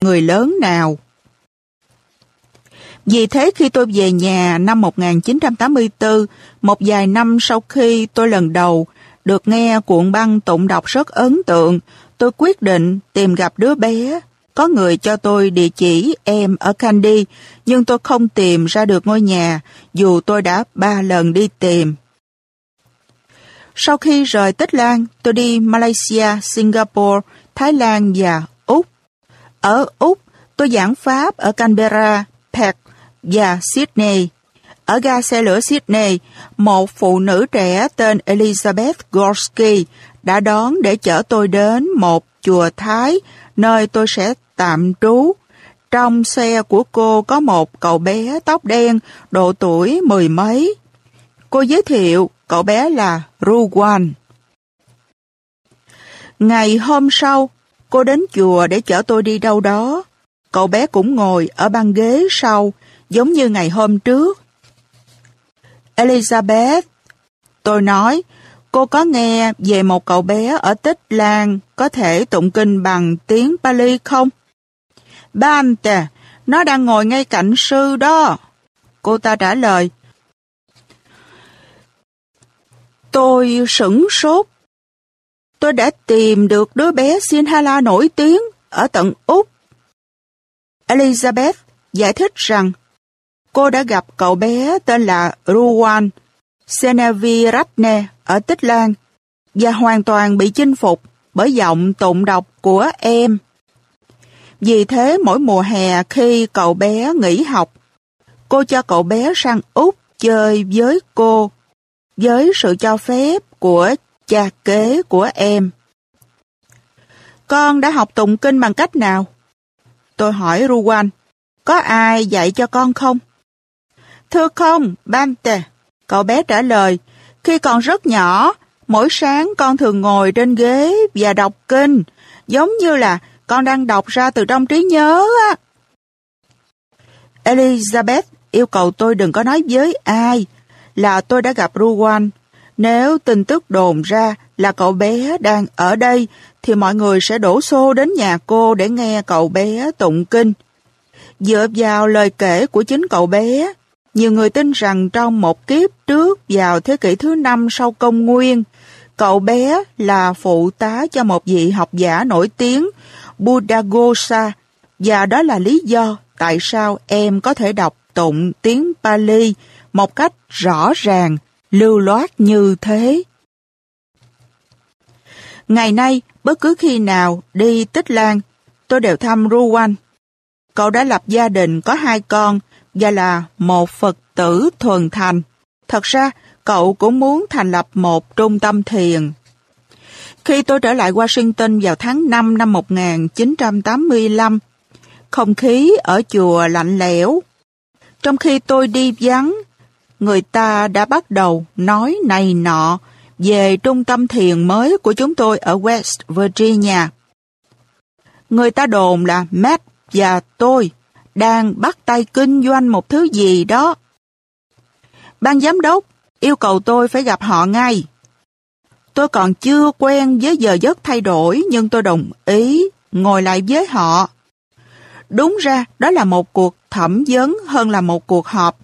người lớn nào. Vì thế khi tôi về nhà năm 1984, một vài năm sau khi tôi lần đầu được nghe cuộn băng tụng đọc rất ấn tượng, tôi quyết định tìm gặp đứa bé. Có người cho tôi địa chỉ em ở Candy, nhưng tôi không tìm ra được ngôi nhà, dù tôi đã ba lần đi tìm. Sau khi rời Tích Lan, tôi đi Malaysia, Singapore, Thái Lan và ở Úc, tôi giảng Pháp ở Canberra, Perth và Sydney. Ở ga xe lửa Sydney, một phụ nữ trẻ tên Elizabeth Gorski đã đón để chở tôi đến một chùa Thái, nơi tôi sẽ tạm trú. Trong xe của cô có một cậu bé tóc đen, độ tuổi mười mấy. Cô giới thiệu cậu bé là Ruwan. Ngày hôm sau, cô đến chùa để chở tôi đi đâu đó. Cậu bé cũng ngồi ở băng ghế sau, giống như ngày hôm trước. Elizabeth, tôi nói, cô có nghe về một cậu bé ở Tích Lan có thể tụng kinh bằng tiếng Pali không? Bante, nó đang ngồi ngay cạnh sư đó. Cô ta trả lời. Tôi sửng sốt. Tôi đã tìm được đứa bé Sinhala nổi tiếng ở tận Úc. Elizabeth giải thích rằng cô đã gặp cậu bé tên là Ruwan Senaviratne ở Tích Lan và hoàn toàn bị chinh phục bởi giọng tụng đọc của em. Vì thế mỗi mùa hè khi cậu bé nghỉ học, cô cho cậu bé sang Úc chơi với cô, với sự cho phép của cha kế của em. Con đã học tụng kinh bằng cách nào? Tôi hỏi Ruwan, có ai dạy cho con không? Thưa không, Bante, cậu bé trả lời, khi còn rất nhỏ, mỗi sáng con thường ngồi trên ghế và đọc kinh, giống như là con đang đọc ra từ trong trí nhớ á. Elizabeth yêu cầu tôi đừng có nói với ai là tôi đã gặp Ruwan. Nếu tin tức đồn ra là cậu bé đang ở đây thì mọi người sẽ đổ xô đến nhà cô để nghe cậu bé tụng kinh. Dựa vào lời kể của chính cậu bé, nhiều người tin rằng trong một kiếp trước vào thế kỷ thứ năm sau công nguyên, cậu bé là phụ tá cho một vị học giả nổi tiếng Buddhaghosa và đó là lý do tại sao em có thể đọc tụng tiếng Pali một cách rõ ràng, lưu loát như thế. Ngày nay, bất cứ khi nào đi Tích Lan, tôi đều thăm Ruwan. Cậu đã lập gia đình có hai con và là một Phật tử thuần thành. Thật ra, cậu cũng muốn thành lập một trung tâm thiền. Khi tôi trở lại Washington vào tháng 5 năm 1985, không khí ở chùa lạnh lẽo. Trong khi tôi đi vắng, người ta đã bắt đầu nói này nọ về trung tâm thiền mới của chúng tôi ở West Virginia. Người ta đồn là Matt và tôi đang bắt tay kinh doanh một thứ gì đó. Ban giám đốc yêu cầu tôi phải gặp họ ngay. Tôi còn chưa quen với giờ giấc thay đổi, nhưng tôi đồng ý ngồi lại với họ. Đúng ra, đó là một cuộc thẩm vấn hơn là một cuộc họp.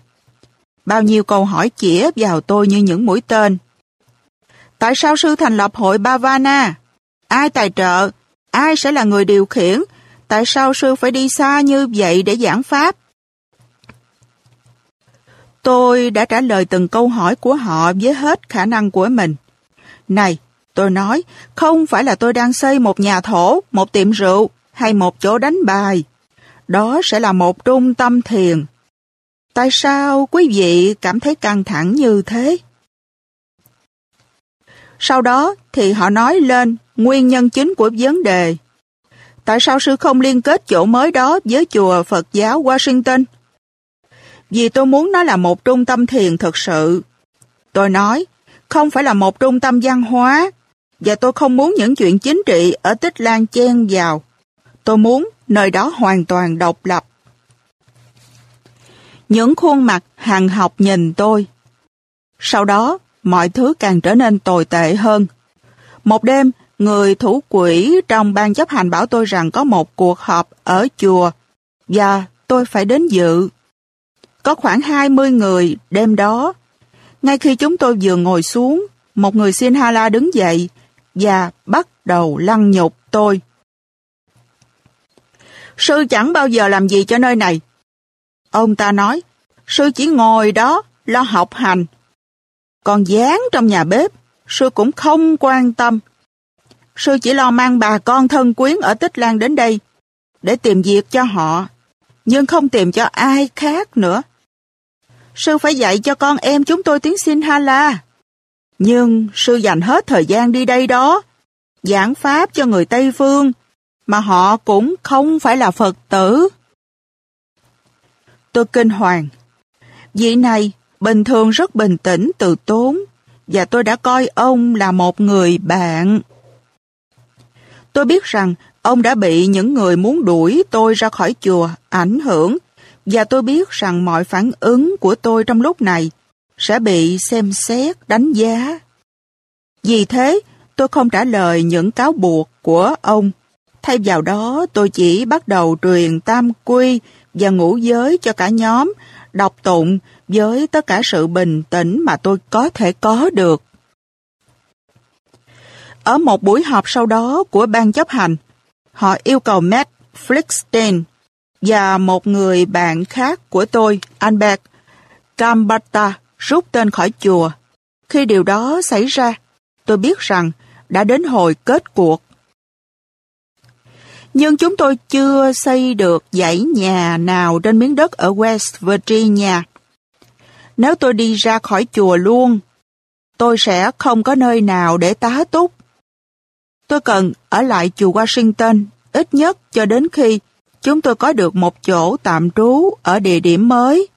Bao nhiêu câu hỏi chĩa vào tôi như những mũi tên. Tại sao sư thành lập hội Bavana? Ai tài trợ? Ai sẽ là người điều khiển? Tại sao sư phải đi xa như vậy để giảng pháp? Tôi đã trả lời từng câu hỏi của họ với hết khả năng của mình. Này, tôi nói, không phải là tôi đang xây một nhà thổ, một tiệm rượu hay một chỗ đánh bài. Đó sẽ là một trung tâm thiền. Tại sao quý vị cảm thấy căng thẳng như thế? Sau đó thì họ nói lên nguyên nhân chính của vấn đề. Tại sao sư không liên kết chỗ mới đó với chùa Phật giáo Washington? Vì tôi muốn nó là một trung tâm thiền thực sự. Tôi nói, không phải là một trung tâm văn hóa, và tôi không muốn những chuyện chính trị ở Tích Lan chen vào. Tôi muốn nơi đó hoàn toàn độc lập. Những khuôn mặt hàng học nhìn tôi. Sau đó, mọi thứ càng trở nên tồi tệ hơn. Một đêm, người thủ quỹ trong ban chấp hành bảo tôi rằng có một cuộc họp ở chùa và tôi phải đến dự. Có khoảng 20 người đêm đó. Ngay khi chúng tôi vừa ngồi xuống, một người Sinhala đứng dậy và bắt đầu lăng nhục tôi. Sư chẳng bao giờ làm gì cho nơi này. Ông ta nói, sư chỉ ngồi đó, lo học hành. Còn dán trong nhà bếp, sư cũng không quan tâm. Sư chỉ lo mang bà con thân quyến ở Tích Lan đến đây để tìm việc cho họ, nhưng không tìm cho ai khác nữa. Sư phải dạy cho con em chúng tôi tiếng Sinhala. Nhưng sư dành hết thời gian đi đây đó, giảng pháp cho người Tây Phương, mà họ cũng không phải là Phật tử. Tôi kinh hoàng. Vị này bình thường rất bình tĩnh, từ tốn, và tôi đã coi ông là một người bạn. Tôi biết rằng ông đã bị những người muốn đuổi tôi ra khỏi chùa ảnh hưởng, và tôi biết rằng mọi phản ứng của tôi trong lúc này sẽ bị xem xét, đánh giá. Vì thế, tôi không trả lời những cáo buộc của ông. Thay vào đó, tôi chỉ bắt đầu truyền tam quy và ngũ giới cho cả nhóm, đọc tụng với tất cả sự bình tĩnh mà tôi có thể có được. Ở một buổi họp sau đó của ban chấp hành, họ yêu cầu Matt Flickstein và một người bạn khác của tôi, Albert Kambata, rút tên khỏi chùa. Khi điều đó xảy ra, tôi biết rằng đã đến hồi kết cuộc. Nhưng chúng tôi chưa xây được dãy nhà nào trên miếng đất ở West Virginia. Nếu tôi đi ra khỏi chùa luôn, tôi sẽ không có nơi nào để tá túc. Tôi cần ở lại chùa Washington ít nhất cho đến khi chúng tôi có được một chỗ tạm trú ở địa điểm mới.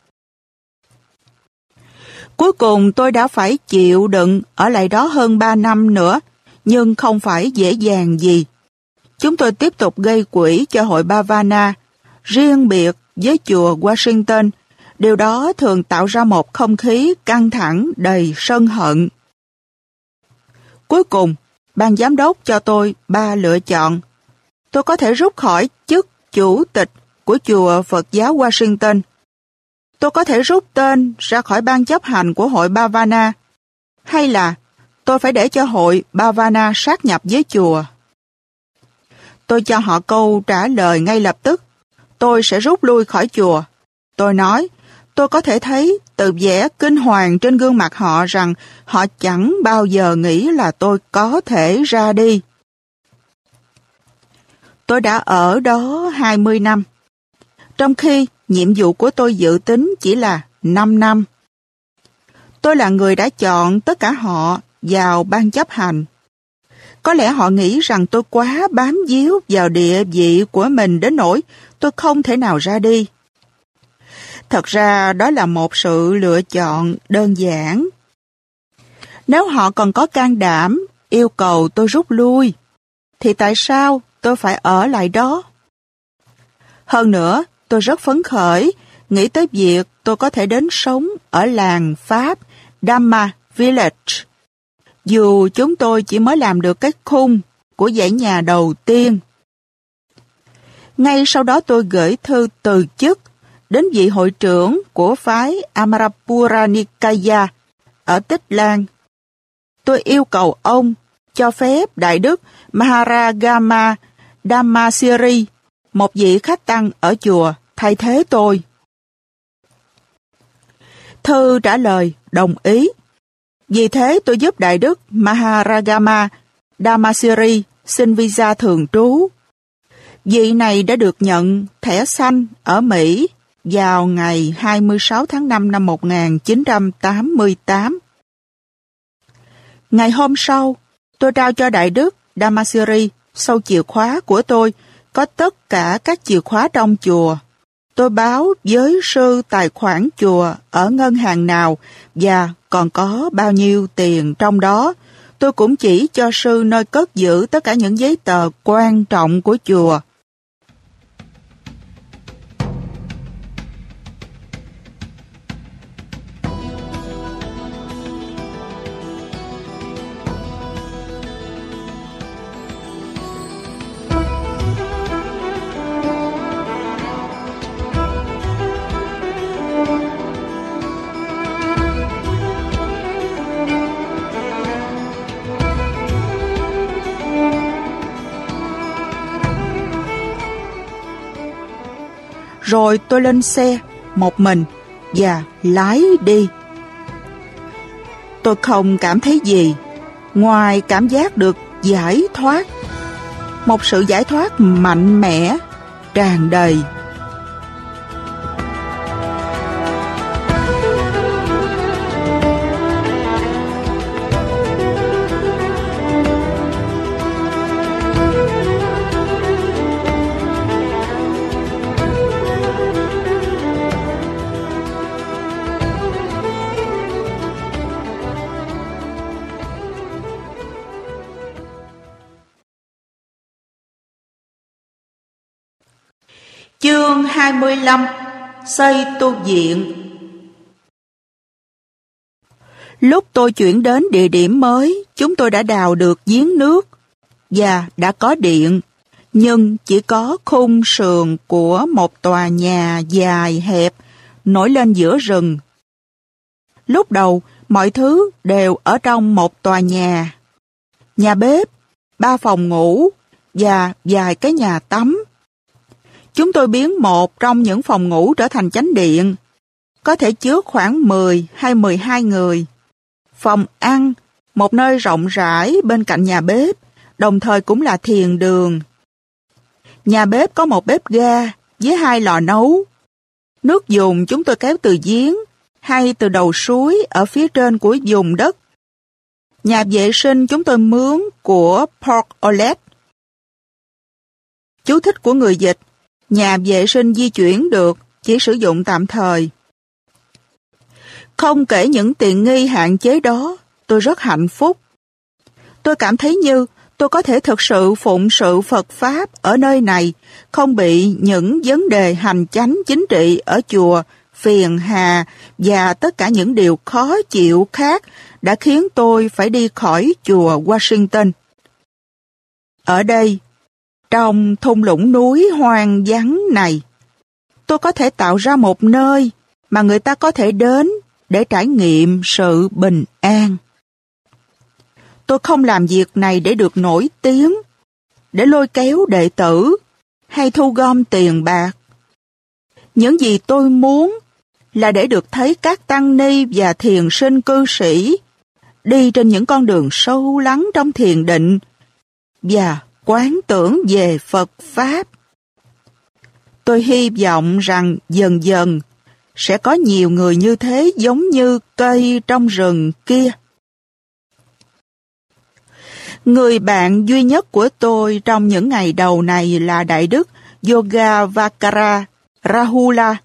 Cuối cùng tôi đã phải chịu đựng ở lại đó hơn 3 năm nữa, nhưng không phải dễ dàng gì. Chúng tôi tiếp tục gây quỹ cho hội Bavana, riêng biệt với chùa Washington. Điều đó thường tạo ra một không khí căng thẳng đầy sân hận. Cuối cùng, ban giám đốc cho tôi ba lựa chọn. Tôi có thể rút khỏi chức chủ tịch của chùa Phật giáo Washington. Tôi có thể rút tên ra khỏi ban chấp hành của hội Bavana. Hay là tôi phải để cho hội Bavana sát nhập với chùa. Tôi cho họ câu trả lời ngay lập tức. Tôi sẽ rút lui khỏi chùa. Tôi nói, tôi có thể thấy từ vẻ kinh hoàng trên gương mặt họ rằng họ chẳng bao giờ nghĩ là tôi có thể ra đi. Tôi đã ở đó 20 năm. Trong khi nhiệm vụ của tôi dự tính chỉ là 5 năm. Tôi là người đã chọn tất cả họ vào ban chấp hành. Có lẽ họ nghĩ rằng tôi quá bám víu vào địa vị của mình đến nỗi tôi không thể nào ra đi. Thật ra đó là một sự lựa chọn đơn giản. Nếu họ còn có can đảm yêu cầu tôi rút lui, thì tại sao tôi phải ở lại đó? Hơn nữa, tôi rất phấn khởi, nghĩ tới việc tôi có thể đến sống ở làng Pháp Dhamma Village. Dù chúng tôi chỉ mới làm được cái khung của dãy nhà đầu tiên. Ngay sau đó tôi gửi thư từ chức đến vị hội trưởng của phái Amarapura Nikaya ở Tích Lan. Tôi yêu cầu ông cho phép Đại Đức Maharagama Dhammasiri, một vị khách tăng ở chùa, thay thế tôi. Thư trả lời đồng ý. Vì thế tôi giúp Đại Đức Maharagama damasiri xin visa thường trú. Vị này đã được nhận thẻ xanh ở Mỹ vào ngày 26 tháng 5 năm 1988. Ngày hôm sau, tôi trao cho Đại Đức damasiri sau chìa khóa của tôi có tất cả các chìa khóa trong chùa. Tôi báo với sư tài khoản chùa ở ngân hàng nào và còn có bao nhiêu tiền trong đó. Tôi cũng chỉ cho sư nơi cất giữ tất cả những giấy tờ quan trọng của chùa. Rồi tôi lên xe, một mình, và lái đi. Tôi không cảm thấy gì, ngoài cảm giác được giải thoát. Một sự giải thoát mạnh mẽ, tràn đầy Chương 25 Xây tu viện Lúc tôi chuyển đến địa điểm mới, chúng tôi đã đào được giếng nước và đã có điện, nhưng chỉ có khung sườn của một tòa nhà dài hẹp nổi lên giữa rừng. Lúc đầu, mọi thứ đều ở trong một tòa nhà. Nhà bếp, ba phòng ngủ và vài cái nhà tắm. Chúng tôi biến một trong những phòng ngủ trở thành chánh điện, có thể chứa khoảng 10 hay 12 người. Phòng ăn, một nơi rộng rãi bên cạnh nhà bếp, đồng thời cũng là thiền đường. Nhà bếp có một bếp ga với hai lò nấu. Nước dùng chúng tôi kéo từ giếng hay từ đầu suối ở phía trên của vùng đất. Nhà vệ sinh chúng tôi mướn của Port Olet. Chú thích của người dịch Nhà vệ sinh di chuyển được, chỉ sử dụng tạm thời. Không kể những tiện nghi hạn chế đó, tôi rất hạnh phúc. Tôi cảm thấy như tôi có thể thực sự phụng sự Phật Pháp ở nơi này, không bị những vấn đề hành chánh chính trị ở chùa, phiền hà và tất cả những điều khó chịu khác đã khiến tôi phải đi khỏi chùa Washington. Ở đây, trong thung lũng núi hoang vắng này, tôi có thể tạo ra một nơi mà người ta có thể đến để trải nghiệm sự bình an. Tôi không làm việc này để được nổi tiếng, để lôi kéo đệ tử hay thu gom tiền bạc. Những gì tôi muốn là để được thấy các tăng ni và thiền sinh cư sĩ đi trên những con đường sâu lắng trong thiền định và quán tưởng về Phật Pháp. Tôi hy vọng rằng dần dần sẽ có nhiều người như thế giống như cây trong rừng kia. Người bạn duy nhất của tôi trong những ngày đầu này là Đại Đức Yoga Vakara Rahula,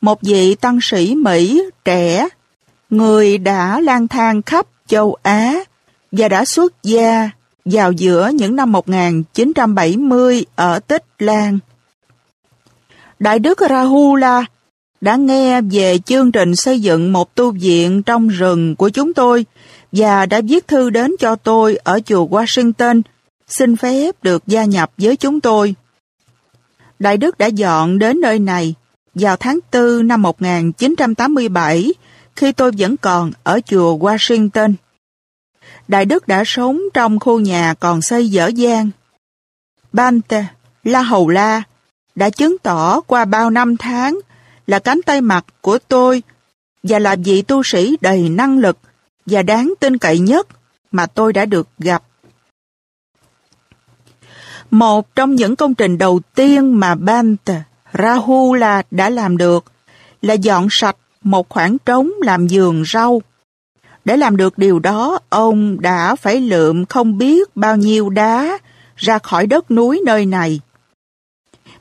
một vị tăng sĩ Mỹ trẻ, người đã lang thang khắp châu Á và đã xuất gia vào giữa những năm 1970 ở Tích Lan. Đại đức Rahula đã nghe về chương trình xây dựng một tu viện trong rừng của chúng tôi và đã viết thư đến cho tôi ở chùa Washington, xin phép được gia nhập với chúng tôi. Đại đức đã dọn đến nơi này vào tháng 4 năm 1987 khi tôi vẫn còn ở chùa Washington. Đại Đức đã sống trong khu nhà còn xây dở dang. Bante, La Hầu La, đã chứng tỏ qua bao năm tháng là cánh tay mặt của tôi và là vị tu sĩ đầy năng lực và đáng tin cậy nhất mà tôi đã được gặp. Một trong những công trình đầu tiên mà Bante Rahula đã làm được là dọn sạch một khoảng trống làm giường rau để làm được điều đó, ông đã phải lượm không biết bao nhiêu đá ra khỏi đất núi nơi này.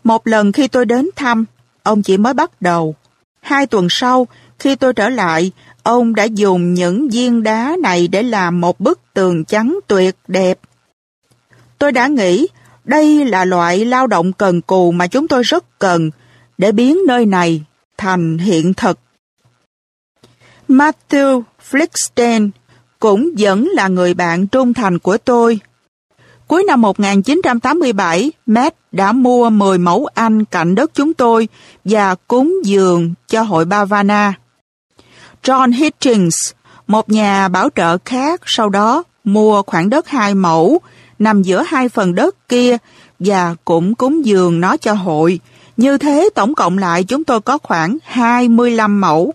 Một lần khi tôi đến thăm, ông chỉ mới bắt đầu. Hai tuần sau, khi tôi trở lại, ông đã dùng những viên đá này để làm một bức tường trắng tuyệt đẹp. Tôi đã nghĩ đây là loại lao động cần cù mà chúng tôi rất cần để biến nơi này thành hiện thực. Matthew Flickstein cũng vẫn là người bạn trung thành của tôi. Cuối năm 1987, Matt đã mua 10 mẫu Anh cạnh đất chúng tôi và cúng dường cho hội Bavana. John Hitchings, một nhà bảo trợ khác, sau đó mua khoảng đất hai mẫu nằm giữa hai phần đất kia và cũng cúng dường nó cho hội Như thế tổng cộng lại chúng tôi có khoảng 25 mẫu.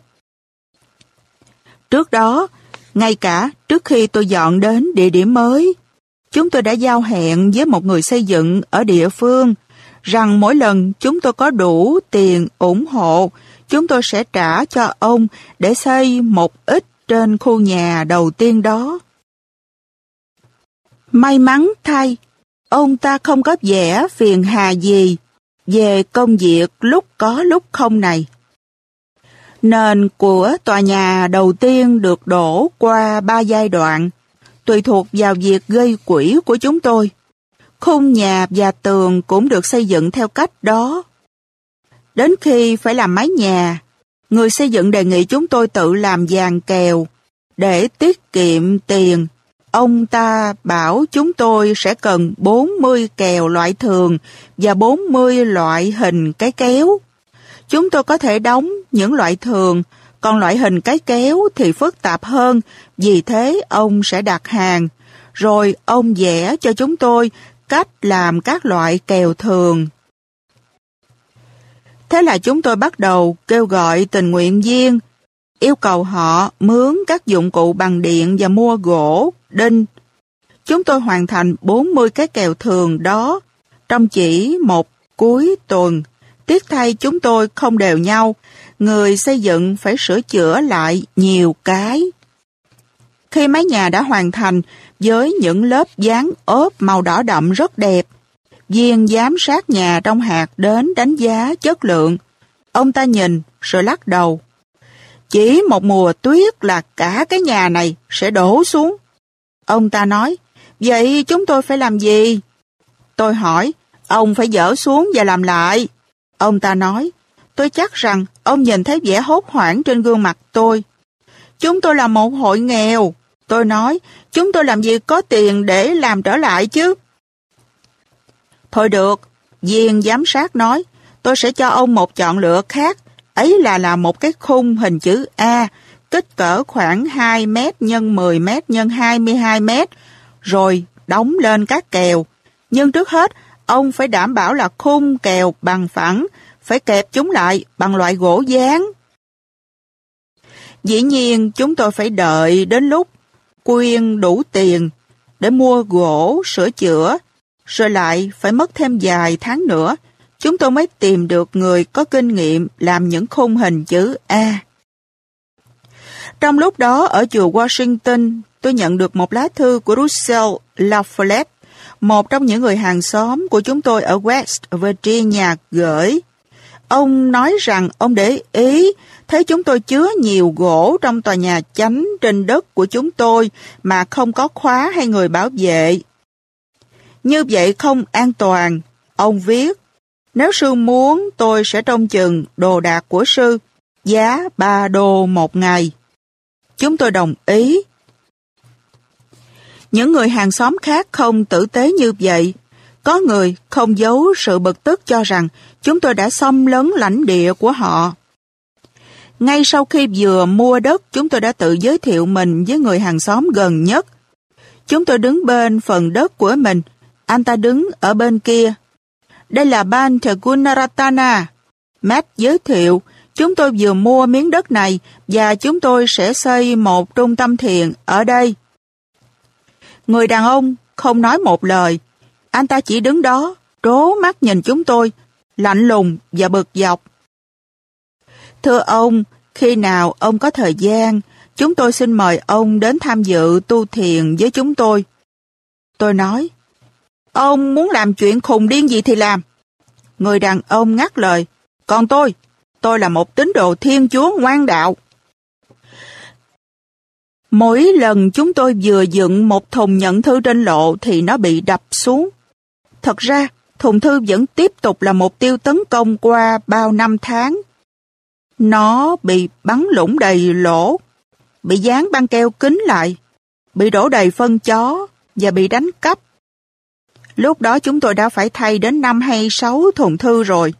Trước đó, ngay cả trước khi tôi dọn đến địa điểm mới, chúng tôi đã giao hẹn với một người xây dựng ở địa phương rằng mỗi lần chúng tôi có đủ tiền ủng hộ, chúng tôi sẽ trả cho ông để xây một ít trên khu nhà đầu tiên đó. May mắn thay, ông ta không có vẻ phiền hà gì về công việc lúc có lúc không này. Nền của tòa nhà đầu tiên được đổ qua ba giai đoạn, tùy thuộc vào việc gây quỹ của chúng tôi. Khung nhà và tường cũng được xây dựng theo cách đó. Đến khi phải làm mái nhà, người xây dựng đề nghị chúng tôi tự làm dàn kèo để tiết kiệm tiền. Ông ta bảo chúng tôi sẽ cần 40 kèo loại thường và 40 loại hình cái kéo. Chúng tôi có thể đóng những loại thường, còn loại hình cái kéo thì phức tạp hơn, vì thế ông sẽ đặt hàng. Rồi ông vẽ cho chúng tôi cách làm các loại kèo thường. Thế là chúng tôi bắt đầu kêu gọi tình nguyện viên, yêu cầu họ mướn các dụng cụ bằng điện và mua gỗ, đinh. Chúng tôi hoàn thành 40 cái kèo thường đó trong chỉ một cuối tuần. Tiếc thay chúng tôi không đều nhau, người xây dựng phải sửa chữa lại nhiều cái. Khi mái nhà đã hoàn thành với những lớp dán ốp màu đỏ đậm rất đẹp, viên giám sát nhà trong hạt đến đánh giá chất lượng. Ông ta nhìn rồi lắc đầu. Chỉ một mùa tuyết là cả cái nhà này sẽ đổ xuống. Ông ta nói, vậy chúng tôi phải làm gì? Tôi hỏi, ông phải dỡ xuống và làm lại. Ông ta nói, tôi chắc rằng ông nhìn thấy vẻ hốt hoảng trên gương mặt tôi. Chúng tôi là một hội nghèo. Tôi nói, chúng tôi làm gì có tiền để làm trở lại chứ? Thôi được, viên giám sát nói, tôi sẽ cho ông một chọn lựa khác. Ấy là là một cái khung hình chữ A, kích cỡ khoảng 2 mét x 10 mét x 22 mét, rồi đóng lên các kèo. Nhưng trước hết, ông phải đảm bảo là khung kèo bằng phẳng, phải kẹp chúng lại bằng loại gỗ dán. Dĩ nhiên chúng tôi phải đợi đến lúc quyên đủ tiền để mua gỗ, sửa chữa, rồi lại phải mất thêm vài tháng nữa, chúng tôi mới tìm được người có kinh nghiệm làm những khung hình chữ A. Trong lúc đó ở chùa Washington, tôi nhận được một lá thư của Russell Lafollette, một trong những người hàng xóm của chúng tôi ở West Virginia gửi. Ông nói rằng ông để ý thấy chúng tôi chứa nhiều gỗ trong tòa nhà chánh trên đất của chúng tôi mà không có khóa hay người bảo vệ. Như vậy không an toàn. Ông viết, nếu sư muốn tôi sẽ trông chừng đồ đạc của sư, giá 3 đô một ngày. Chúng tôi đồng ý. Những người hàng xóm khác không tử tế như vậy. Có người không giấu sự bực tức cho rằng chúng tôi đã xâm lấn lãnh địa của họ. Ngay sau khi vừa mua đất, chúng tôi đã tự giới thiệu mình với người hàng xóm gần nhất. Chúng tôi đứng bên phần đất của mình, anh ta đứng ở bên kia. Đây là Ban Gunaratana. Matt giới thiệu, chúng tôi vừa mua miếng đất này và chúng tôi sẽ xây một trung tâm thiền ở đây. Người đàn ông không nói một lời. Anh ta chỉ đứng đó, trố mắt nhìn chúng tôi, lạnh lùng và bực dọc. Thưa ông, khi nào ông có thời gian, chúng tôi xin mời ông đến tham dự tu thiền với chúng tôi. Tôi nói, ông muốn làm chuyện khùng điên gì thì làm. Người đàn ông ngắt lời, còn tôi, tôi là một tín đồ thiên chúa ngoan đạo. Mỗi lần chúng tôi vừa dựng một thùng nhận thư trên lộ thì nó bị đập xuống. Thật ra, thùng thư vẫn tiếp tục là mục tiêu tấn công qua bao năm tháng. Nó bị bắn lũng đầy lỗ, bị dán băng keo kín lại, bị đổ đầy phân chó và bị đánh cắp. Lúc đó chúng tôi đã phải thay đến năm hay sáu thùng thư rồi.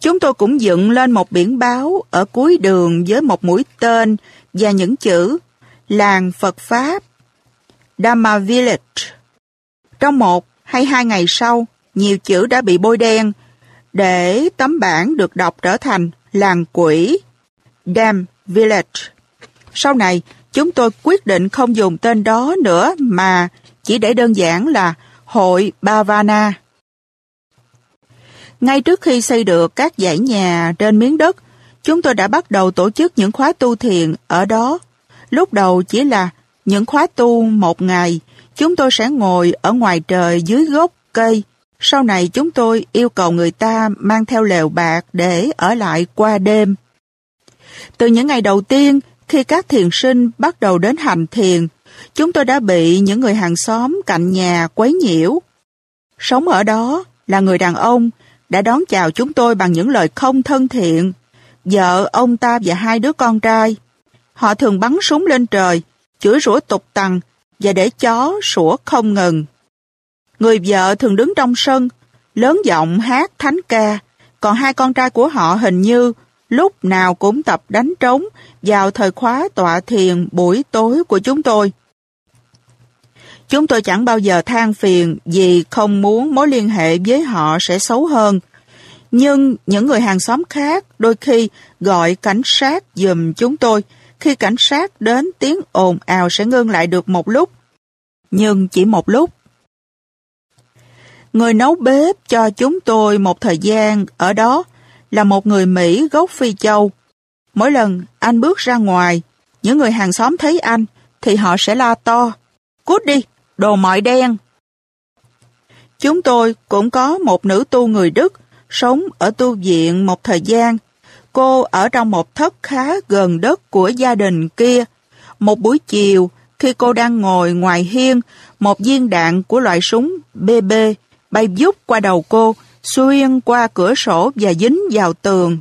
Chúng tôi cũng dựng lên một biển báo ở cuối đường với một mũi tên và những chữ Làng Phật Pháp Dhamma Village. Trong một hay hai ngày sau, nhiều chữ đã bị bôi đen để tấm bản được đọc trở thành làng quỷ, Dam Village. Sau này, chúng tôi quyết định không dùng tên đó nữa mà chỉ để đơn giản là Hội Bavana. Ngay trước khi xây được các dãy nhà trên miếng đất, chúng tôi đã bắt đầu tổ chức những khóa tu thiền ở đó. Lúc đầu chỉ là những khóa tu một ngày, chúng tôi sẽ ngồi ở ngoài trời dưới gốc cây. Sau này chúng tôi yêu cầu người ta mang theo lều bạc để ở lại qua đêm. Từ những ngày đầu tiên, khi các thiền sinh bắt đầu đến hành thiền, chúng tôi đã bị những người hàng xóm cạnh nhà quấy nhiễu. Sống ở đó là người đàn ông đã đón chào chúng tôi bằng những lời không thân thiện. Vợ, ông ta và hai đứa con trai. Họ thường bắn súng lên trời, chửi rủa tục tằng và để chó sủa không ngừng. Người vợ thường đứng trong sân, lớn giọng hát thánh ca, còn hai con trai của họ hình như lúc nào cũng tập đánh trống vào thời khóa tọa thiền buổi tối của chúng tôi. Chúng tôi chẳng bao giờ than phiền vì không muốn mối liên hệ với họ sẽ xấu hơn. Nhưng những người hàng xóm khác đôi khi gọi cảnh sát dùm chúng tôi. Khi cảnh sát đến tiếng ồn ào sẽ ngưng lại được một lúc. Nhưng chỉ một lúc. Người nấu bếp cho chúng tôi một thời gian ở đó là một người Mỹ gốc Phi Châu. Mỗi lần anh bước ra ngoài, những người hàng xóm thấy anh thì họ sẽ la to. Cút đi, đồ mọi đen. Chúng tôi cũng có một nữ tu người Đức sống ở tu viện một thời gian. Cô ở trong một thất khá gần đất của gia đình kia. Một buổi chiều, khi cô đang ngồi ngoài hiên, một viên đạn của loại súng BB bay vút qua đầu cô, xuyên qua cửa sổ và dính vào tường.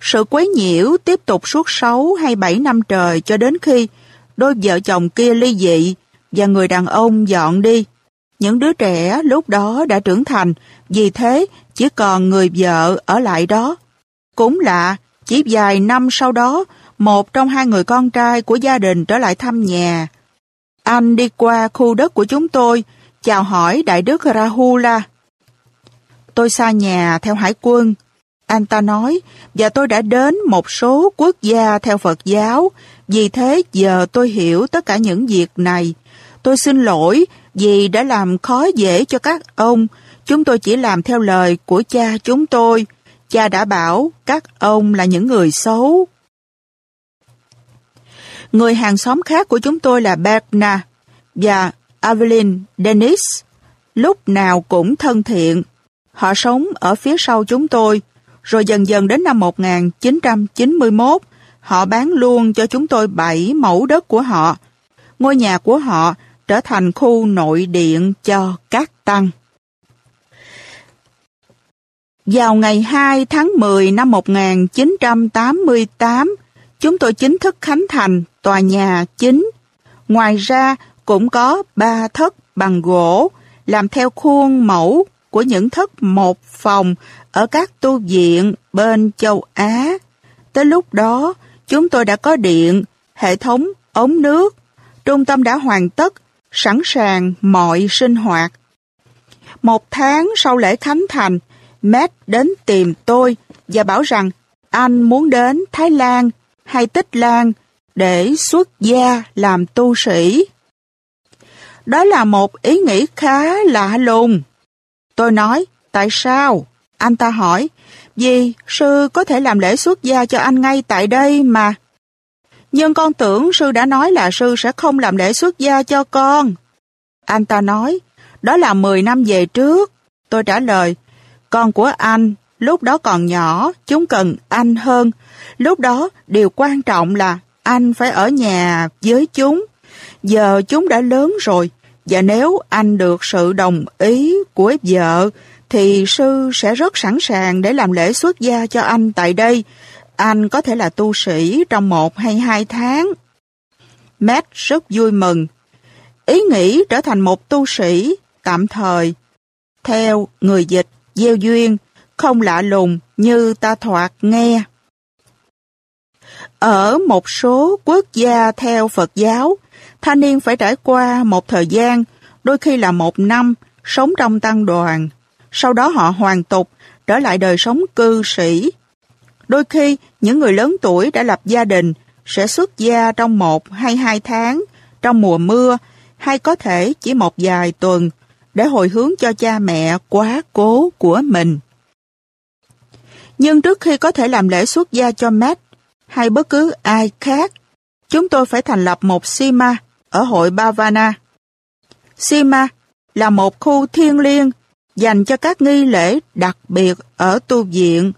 Sự quấy nhiễu tiếp tục suốt 6 hay 7 năm trời cho đến khi đôi vợ chồng kia ly dị và người đàn ông dọn đi. Những đứa trẻ lúc đó đã trưởng thành, vì thế chỉ còn người vợ ở lại đó. Cũng lạ, chỉ vài năm sau đó, một trong hai người con trai của gia đình trở lại thăm nhà. Anh đi qua khu đất của chúng tôi, chào hỏi Đại đức Rahula. Tôi xa nhà theo hải quân. Anh ta nói, và tôi đã đến một số quốc gia theo Phật giáo, vì thế giờ tôi hiểu tất cả những việc này. Tôi xin lỗi vì đã làm khó dễ cho các ông. Chúng tôi chỉ làm theo lời của cha chúng tôi. Cha đã bảo các ông là những người xấu. Người hàng xóm khác của chúng tôi là Berna và Evelyn Dennis. Lúc nào cũng thân thiện. Họ sống ở phía sau chúng tôi. Rồi dần dần đến năm 1991, họ bán luôn cho chúng tôi 7 mẫu đất của họ. Ngôi nhà của họ trở thành khu nội điện cho các tăng. Vào ngày 2 tháng 10 năm 1988, chúng tôi chính thức khánh thành tòa nhà chính. Ngoài ra, cũng có ba thất bằng gỗ, làm theo khuôn mẫu của những thất một phòng ở các tu viện bên châu Á. Tới lúc đó, chúng tôi đã có điện, hệ thống ống nước, trung tâm đã hoàn tất sẵn sàng mọi sinh hoạt. Một tháng sau lễ khánh thành, Matt đến tìm tôi và bảo rằng anh muốn đến Thái Lan hay Tích Lan để xuất gia làm tu sĩ. Đó là một ý nghĩ khá lạ lùng. Tôi nói, tại sao? Anh ta hỏi, vì sư có thể làm lễ xuất gia cho anh ngay tại đây mà. Nhưng con tưởng sư đã nói là sư sẽ không làm lễ xuất gia cho con. Anh ta nói, đó là 10 năm về trước. Tôi trả lời, con của anh, lúc đó còn nhỏ, chúng cần anh hơn. Lúc đó, điều quan trọng là anh phải ở nhà với chúng. Giờ chúng đã lớn rồi, và nếu anh được sự đồng ý của vợ, thì sư sẽ rất sẵn sàng để làm lễ xuất gia cho anh tại đây. Anh có thể là tu sĩ trong một hay hai tháng. Matt rất vui mừng. Ý nghĩ trở thành một tu sĩ tạm thời. Theo người dịch, gieo duyên, không lạ lùng như ta thoạt nghe. Ở một số quốc gia theo Phật giáo, thanh niên phải trải qua một thời gian, đôi khi là một năm, sống trong tăng đoàn. Sau đó họ hoàn tục trở lại đời sống cư sĩ. Đôi khi, những người lớn tuổi đã lập gia đình sẽ xuất gia trong một hay hai tháng, trong mùa mưa, hay có thể chỉ một vài tuần, để hồi hướng cho cha mẹ quá cố của mình. Nhưng trước khi có thể làm lễ xuất gia cho Matt hay bất cứ ai khác, chúng tôi phải thành lập một Sima ở hội Bavana. Sima là một khu thiên liêng dành cho các nghi lễ đặc biệt ở tu viện.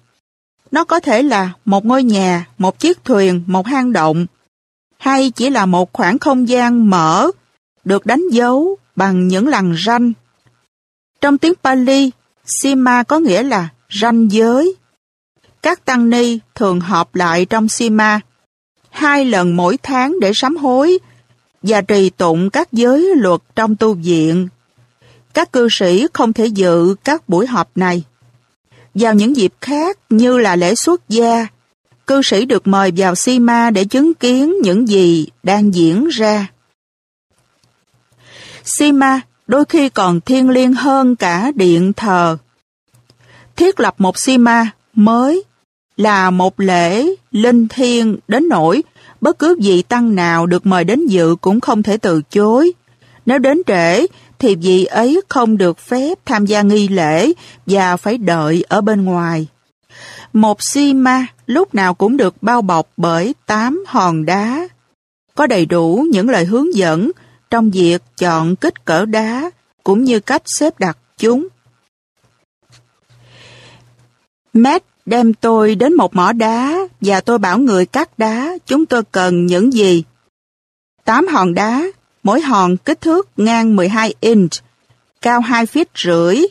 Nó có thể là một ngôi nhà, một chiếc thuyền, một hang động, hay chỉ là một khoảng không gian mở, được đánh dấu bằng những lằn ranh. Trong tiếng Pali, Sima có nghĩa là ranh giới. Các tăng ni thường họp lại trong Sima hai lần mỗi tháng để sám hối và trì tụng các giới luật trong tu viện. Các cư sĩ không thể dự các buổi họp này. Vào những dịp khác như là lễ xuất gia, cư sĩ được mời vào Sima để chứng kiến những gì đang diễn ra. Sima đôi khi còn thiêng liêng hơn cả điện thờ. Thiết lập một Sima mới là một lễ linh thiêng đến nỗi bất cứ vị tăng nào được mời đến dự cũng không thể từ chối. Nếu đến trễ, thì vị ấy không được phép tham gia nghi lễ và phải đợi ở bên ngoài. Một si ma lúc nào cũng được bao bọc bởi tám hòn đá. Có đầy đủ những lời hướng dẫn trong việc chọn kích cỡ đá cũng như cách xếp đặt chúng. Matt đem tôi đến một mỏ đá và tôi bảo người cắt đá chúng tôi cần những gì. Tám hòn đá, mỗi hòn kích thước ngang 12 inch, cao 2 feet rưỡi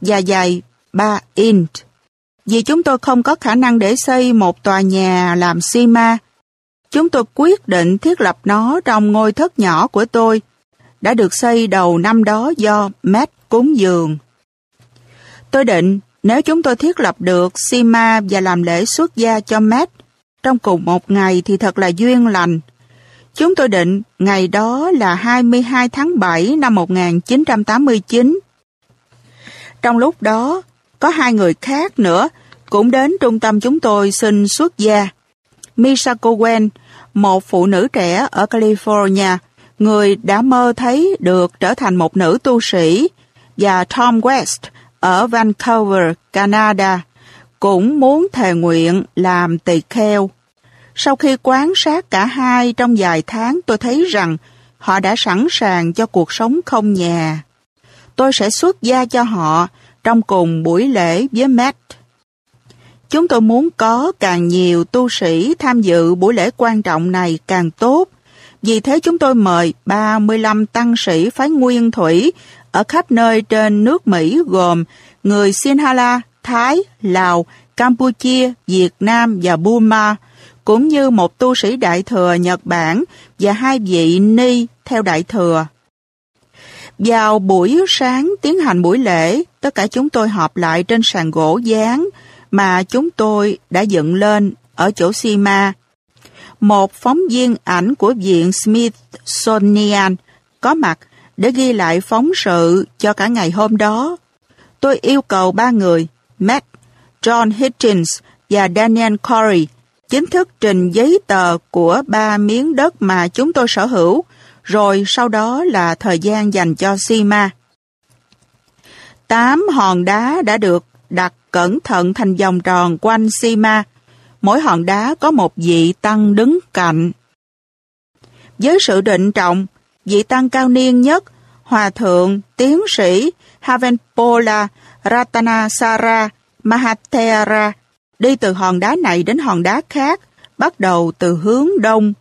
và dài 3 inch. Vì chúng tôi không có khả năng để xây một tòa nhà làm xi ma, chúng tôi quyết định thiết lập nó trong ngôi thất nhỏ của tôi, đã được xây đầu năm đó do Matt cúng dường. Tôi định nếu chúng tôi thiết lập được Sima và làm lễ xuất gia cho Matt trong cùng một ngày thì thật là duyên lành. Chúng tôi định ngày đó là 22 tháng 7 năm 1989. Trong lúc đó, có hai người khác nữa cũng đến trung tâm chúng tôi xin xuất gia. Misako Wen, một phụ nữ trẻ ở California, người đã mơ thấy được trở thành một nữ tu sĩ, và Tom West, ở Vancouver, Canada, cũng muốn thề nguyện làm tỳ kheo. Sau khi quan sát cả hai trong vài tháng tôi thấy rằng họ đã sẵn sàng cho cuộc sống không nhà. Tôi sẽ xuất gia cho họ trong cùng buổi lễ với Matt. Chúng tôi muốn có càng nhiều tu sĩ tham dự buổi lễ quan trọng này càng tốt. Vì thế chúng tôi mời 35 tăng sĩ phái nguyên thủy ở khắp nơi trên nước Mỹ gồm người Sinhala, Thái, Lào, Campuchia, Việt Nam và Burma, cũng như một tu sĩ Đại Thừa Nhật Bản và hai vị ni theo Đại Thừa. Vào buổi sáng tiến hành buổi lễ, tất cả chúng tôi họp lại trên sàn gỗ dán mà chúng tôi đã dựng lên ở chỗ Sima. Một phóng viên ảnh của viện Smithsonian có mặt để ghi lại phóng sự cho cả ngày hôm đó. Tôi yêu cầu ba người, Matt, John Hitchens và Daniel Corey, chính thức trình giấy tờ của ba miếng đất mà chúng tôi sở hữu, rồi sau đó là thời gian dành cho Sima. Tám hòn đá đã được đặt cẩn thận thành vòng tròn quanh Sima. Mỗi hòn đá có một vị tăng đứng cạnh. Với sự định trọng, vị tăng cao niên nhất, Hòa thượng, tiến sĩ Havenpola Ratanasara Mahathera đi từ hòn đá này đến hòn đá khác, bắt đầu từ hướng đông.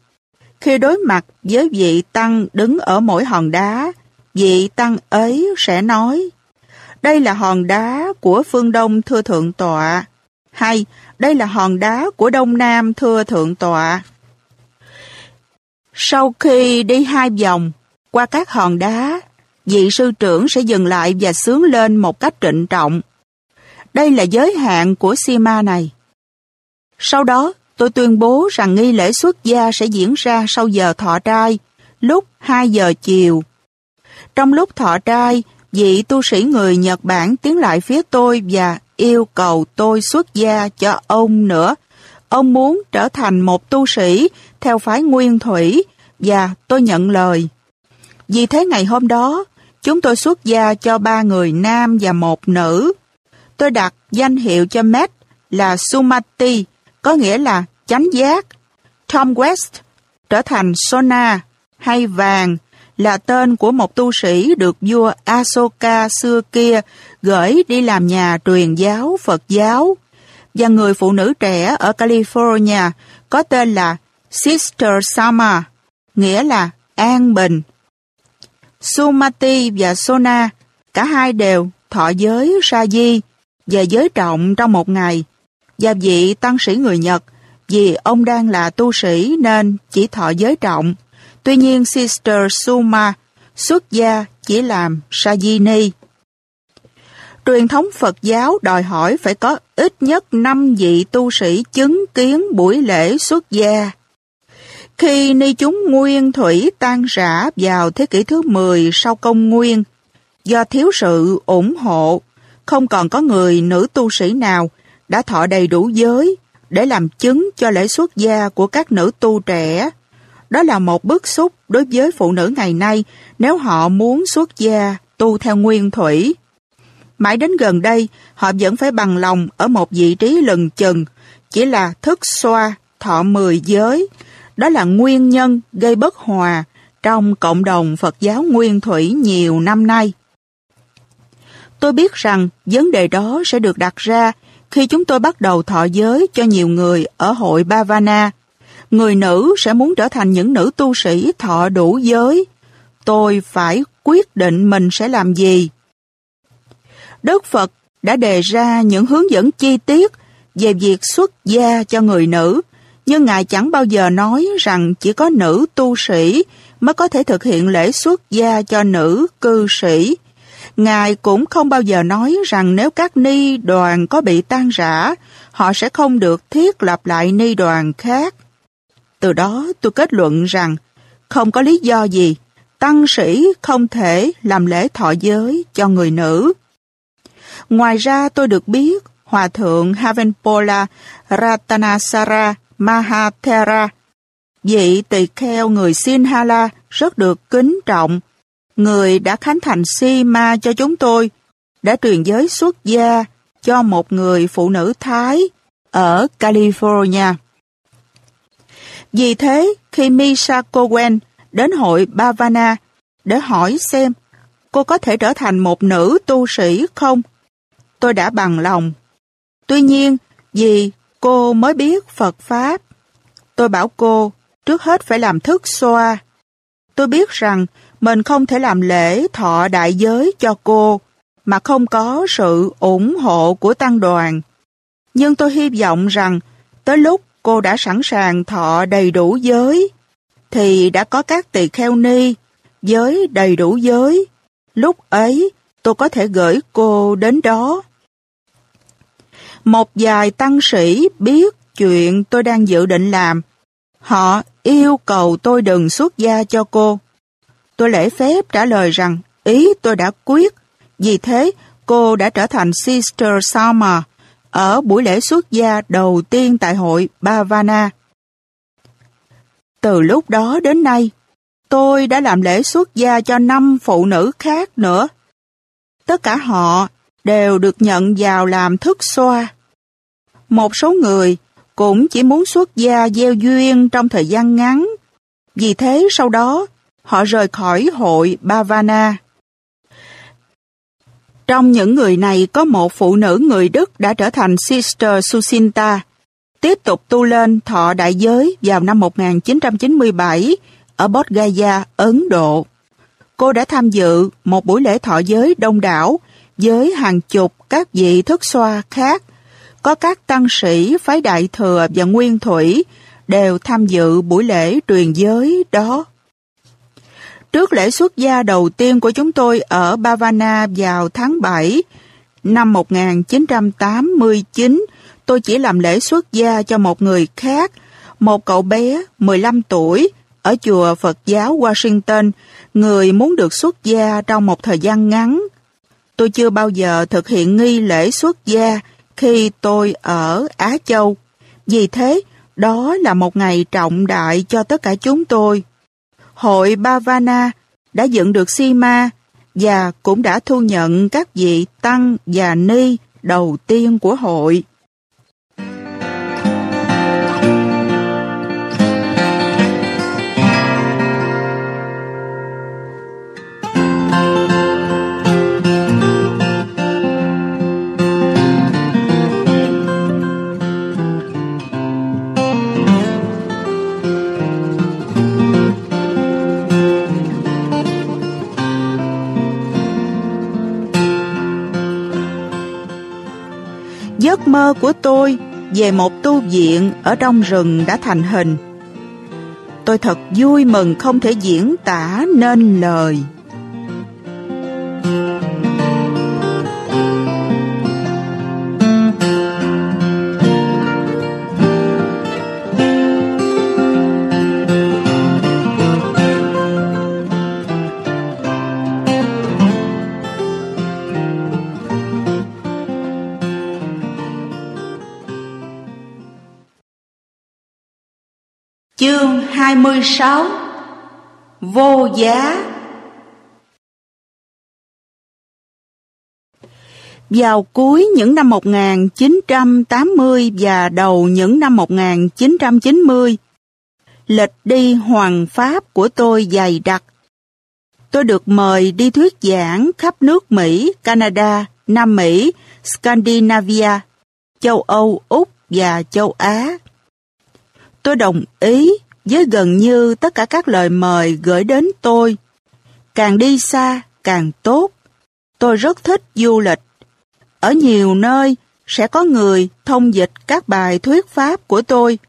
Khi đối mặt với vị tăng đứng ở mỗi hòn đá, vị tăng ấy sẽ nói, đây là hòn đá của phương Đông thưa Thượng Tọa, hay đây là hòn đá của Đông Nam thưa Thượng Tọa. Sau khi đi hai vòng, qua các hòn đá, vị sư trưởng sẽ dừng lại và sướng lên một cách trịnh trọng. Đây là giới hạn của Sima này. Sau đó, tôi tuyên bố rằng nghi lễ xuất gia sẽ diễn ra sau giờ thọ trai, lúc 2 giờ chiều. Trong lúc thọ trai, vị tu sĩ người Nhật Bản tiến lại phía tôi và yêu cầu tôi xuất gia cho ông nữa. Ông muốn trở thành một tu sĩ theo phái nguyên thủy và tôi nhận lời. Vì thế ngày hôm đó, chúng tôi xuất gia cho ba người nam và một nữ. Tôi đặt danh hiệu cho Matt là Sumati, có nghĩa là chánh giác. Tom West trở thành Sona hay vàng là tên của một tu sĩ được vua Asoka xưa kia gửi đi làm nhà truyền giáo Phật giáo. Và người phụ nữ trẻ ở California có tên là Sister Sama, nghĩa là an bình. Sumati và Sona, cả hai đều thọ giới sa di và giới trọng trong một ngày. Và vị tăng sĩ người Nhật, vì ông đang là tu sĩ nên chỉ thọ giới trọng. Tuy nhiên Sister Suma xuất gia chỉ làm Sajini. Truyền thống Phật giáo đòi hỏi phải có ít nhất 5 vị tu sĩ chứng kiến buổi lễ xuất gia. Khi ni chúng Nguyên Thủy tan rã vào thế kỷ thứ 10 sau công nguyên, do thiếu sự ủng hộ, không còn có người nữ tu sĩ nào đã thọ đầy đủ giới để làm chứng cho lễ xuất gia của các nữ tu trẻ. Đó là một bức xúc đối với phụ nữ ngày nay nếu họ muốn xuất gia tu theo nguyên thủy. Mãi đến gần đây, họ vẫn phải bằng lòng ở một vị trí lừng chừng, chỉ là thức xoa, thọ mười giới. Đó là nguyên nhân gây bất hòa trong cộng đồng Phật giáo nguyên thủy nhiều năm nay. Tôi biết rằng vấn đề đó sẽ được đặt ra khi chúng tôi bắt đầu thọ giới cho nhiều người ở hội Bavana người nữ sẽ muốn trở thành những nữ tu sĩ thọ đủ giới. Tôi phải quyết định mình sẽ làm gì. Đức Phật đã đề ra những hướng dẫn chi tiết về việc xuất gia cho người nữ, nhưng Ngài chẳng bao giờ nói rằng chỉ có nữ tu sĩ mới có thể thực hiện lễ xuất gia cho nữ cư sĩ. Ngài cũng không bao giờ nói rằng nếu các ni đoàn có bị tan rã, họ sẽ không được thiết lập lại ni đoàn khác. Từ đó tôi kết luận rằng không có lý do gì tăng sĩ không thể làm lễ thọ giới cho người nữ. Ngoài ra tôi được biết Hòa thượng Havenpola Ratanasara Mahathera, vị tỳ kheo người Sinhala rất được kính trọng, người đã khánh thành si ma cho chúng tôi, đã truyền giới xuất gia cho một người phụ nữ Thái ở California. Vì thế, khi Misha Cowen đến hội Bavana để hỏi xem cô có thể trở thành một nữ tu sĩ không, tôi đã bằng lòng. Tuy nhiên, vì cô mới biết Phật Pháp, tôi bảo cô trước hết phải làm thức xoa. Tôi biết rằng mình không thể làm lễ thọ đại giới cho cô mà không có sự ủng hộ của tăng đoàn. Nhưng tôi hy vọng rằng tới lúc cô đã sẵn sàng thọ đầy đủ giới, thì đã có các tỳ kheo ni, giới đầy đủ giới. Lúc ấy, tôi có thể gửi cô đến đó. Một vài tăng sĩ biết chuyện tôi đang dự định làm. Họ yêu cầu tôi đừng xuất gia cho cô. Tôi lễ phép trả lời rằng ý tôi đã quyết. Vì thế, cô đã trở thành Sister Summer ở buổi lễ xuất gia đầu tiên tại hội Bavana. Từ lúc đó đến nay, tôi đã làm lễ xuất gia cho năm phụ nữ khác nữa. Tất cả họ đều được nhận vào làm thức xoa. Một số người cũng chỉ muốn xuất gia gieo duyên trong thời gian ngắn. Vì thế sau đó, họ rời khỏi hội Bavana. Trong những người này có một phụ nữ người Đức đã trở thành Sister Susinta, tiếp tục tu lên thọ đại giới vào năm 1997 ở Bodh Gaya, Ấn Độ. Cô đã tham dự một buổi lễ thọ giới đông đảo với hàng chục các vị thức xoa khác. Có các tăng sĩ phái đại thừa và nguyên thủy đều tham dự buổi lễ truyền giới đó. Trước lễ xuất gia đầu tiên của chúng tôi ở Bavana vào tháng 7 năm 1989, tôi chỉ làm lễ xuất gia cho một người khác, một cậu bé 15 tuổi ở chùa Phật giáo Washington, người muốn được xuất gia trong một thời gian ngắn. Tôi chưa bao giờ thực hiện nghi lễ xuất gia khi tôi ở Á Châu. Vì thế, đó là một ngày trọng đại cho tất cả chúng tôi. Hội Bavana đã dựng được Sima và cũng đã thu nhận các vị tăng và ni đầu tiên của hội. Giấc mơ của tôi về một tu viện ở trong rừng đã thành hình. Tôi thật vui mừng không thể diễn tả nên lời. 26 Vô giá Vào cuối những năm 1980 và đầu những năm 1990, lịch đi hoàng pháp của tôi dày đặc. Tôi được mời đi thuyết giảng khắp nước Mỹ, Canada, Nam Mỹ, Scandinavia, châu Âu, Úc và châu Á. Tôi đồng ý với gần như tất cả các lời mời gửi đến tôi. Càng đi xa, càng tốt. Tôi rất thích du lịch. Ở nhiều nơi sẽ có người thông dịch các bài thuyết pháp của tôi.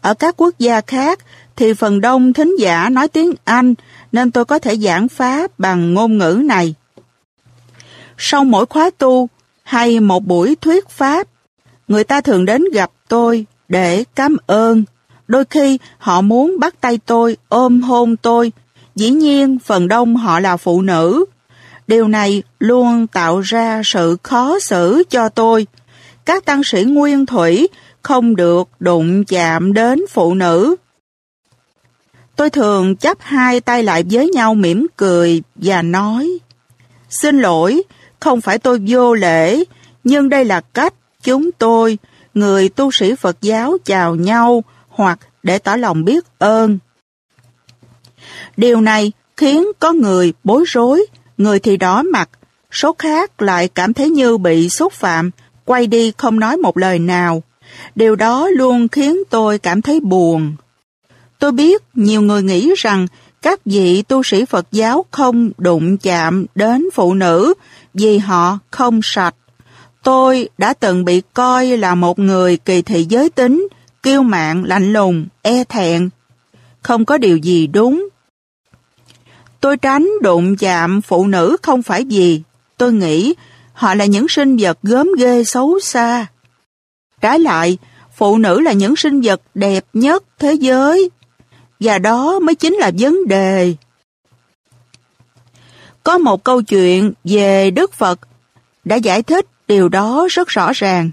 Ở các quốc gia khác thì phần đông thính giả nói tiếng Anh nên tôi có thể giảng pháp bằng ngôn ngữ này. Sau mỗi khóa tu hay một buổi thuyết pháp, người ta thường đến gặp tôi để cảm ơn Đôi khi họ muốn bắt tay tôi, ôm hôn tôi. Dĩ nhiên phần đông họ là phụ nữ. Điều này luôn tạo ra sự khó xử cho tôi. Các tăng sĩ nguyên thủy không được đụng chạm đến phụ nữ. Tôi thường chấp hai tay lại với nhau mỉm cười và nói Xin lỗi, không phải tôi vô lễ, nhưng đây là cách chúng tôi, người tu sĩ Phật giáo chào nhau, hoặc để tỏ lòng biết ơn. Điều này khiến có người bối rối, người thì đỏ mặt, số khác lại cảm thấy như bị xúc phạm, quay đi không nói một lời nào. Điều đó luôn khiến tôi cảm thấy buồn. Tôi biết nhiều người nghĩ rằng các vị tu sĩ Phật giáo không đụng chạm đến phụ nữ vì họ không sạch. Tôi đã từng bị coi là một người kỳ thị giới tính kiêu mạn, lạnh lùng, e thẹn. Không có điều gì đúng. Tôi tránh đụng chạm phụ nữ không phải gì tôi nghĩ họ là những sinh vật gớm ghê xấu xa. Trái lại, phụ nữ là những sinh vật đẹp nhất thế giới. Và đó mới chính là vấn đề. Có một câu chuyện về Đức Phật đã giải thích điều đó rất rõ ràng.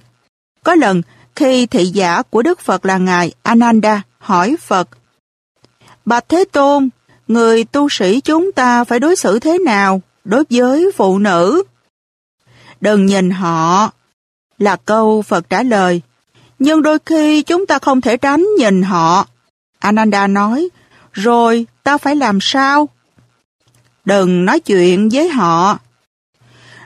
Có lần, khi thị giả của Đức Phật là Ngài Ananda hỏi Phật Bạch Thế Tôn, người tu sĩ chúng ta phải đối xử thế nào đối với phụ nữ? Đừng nhìn họ, là câu Phật trả lời. Nhưng đôi khi chúng ta không thể tránh nhìn họ. Ananda nói, rồi ta phải làm sao? Đừng nói chuyện với họ.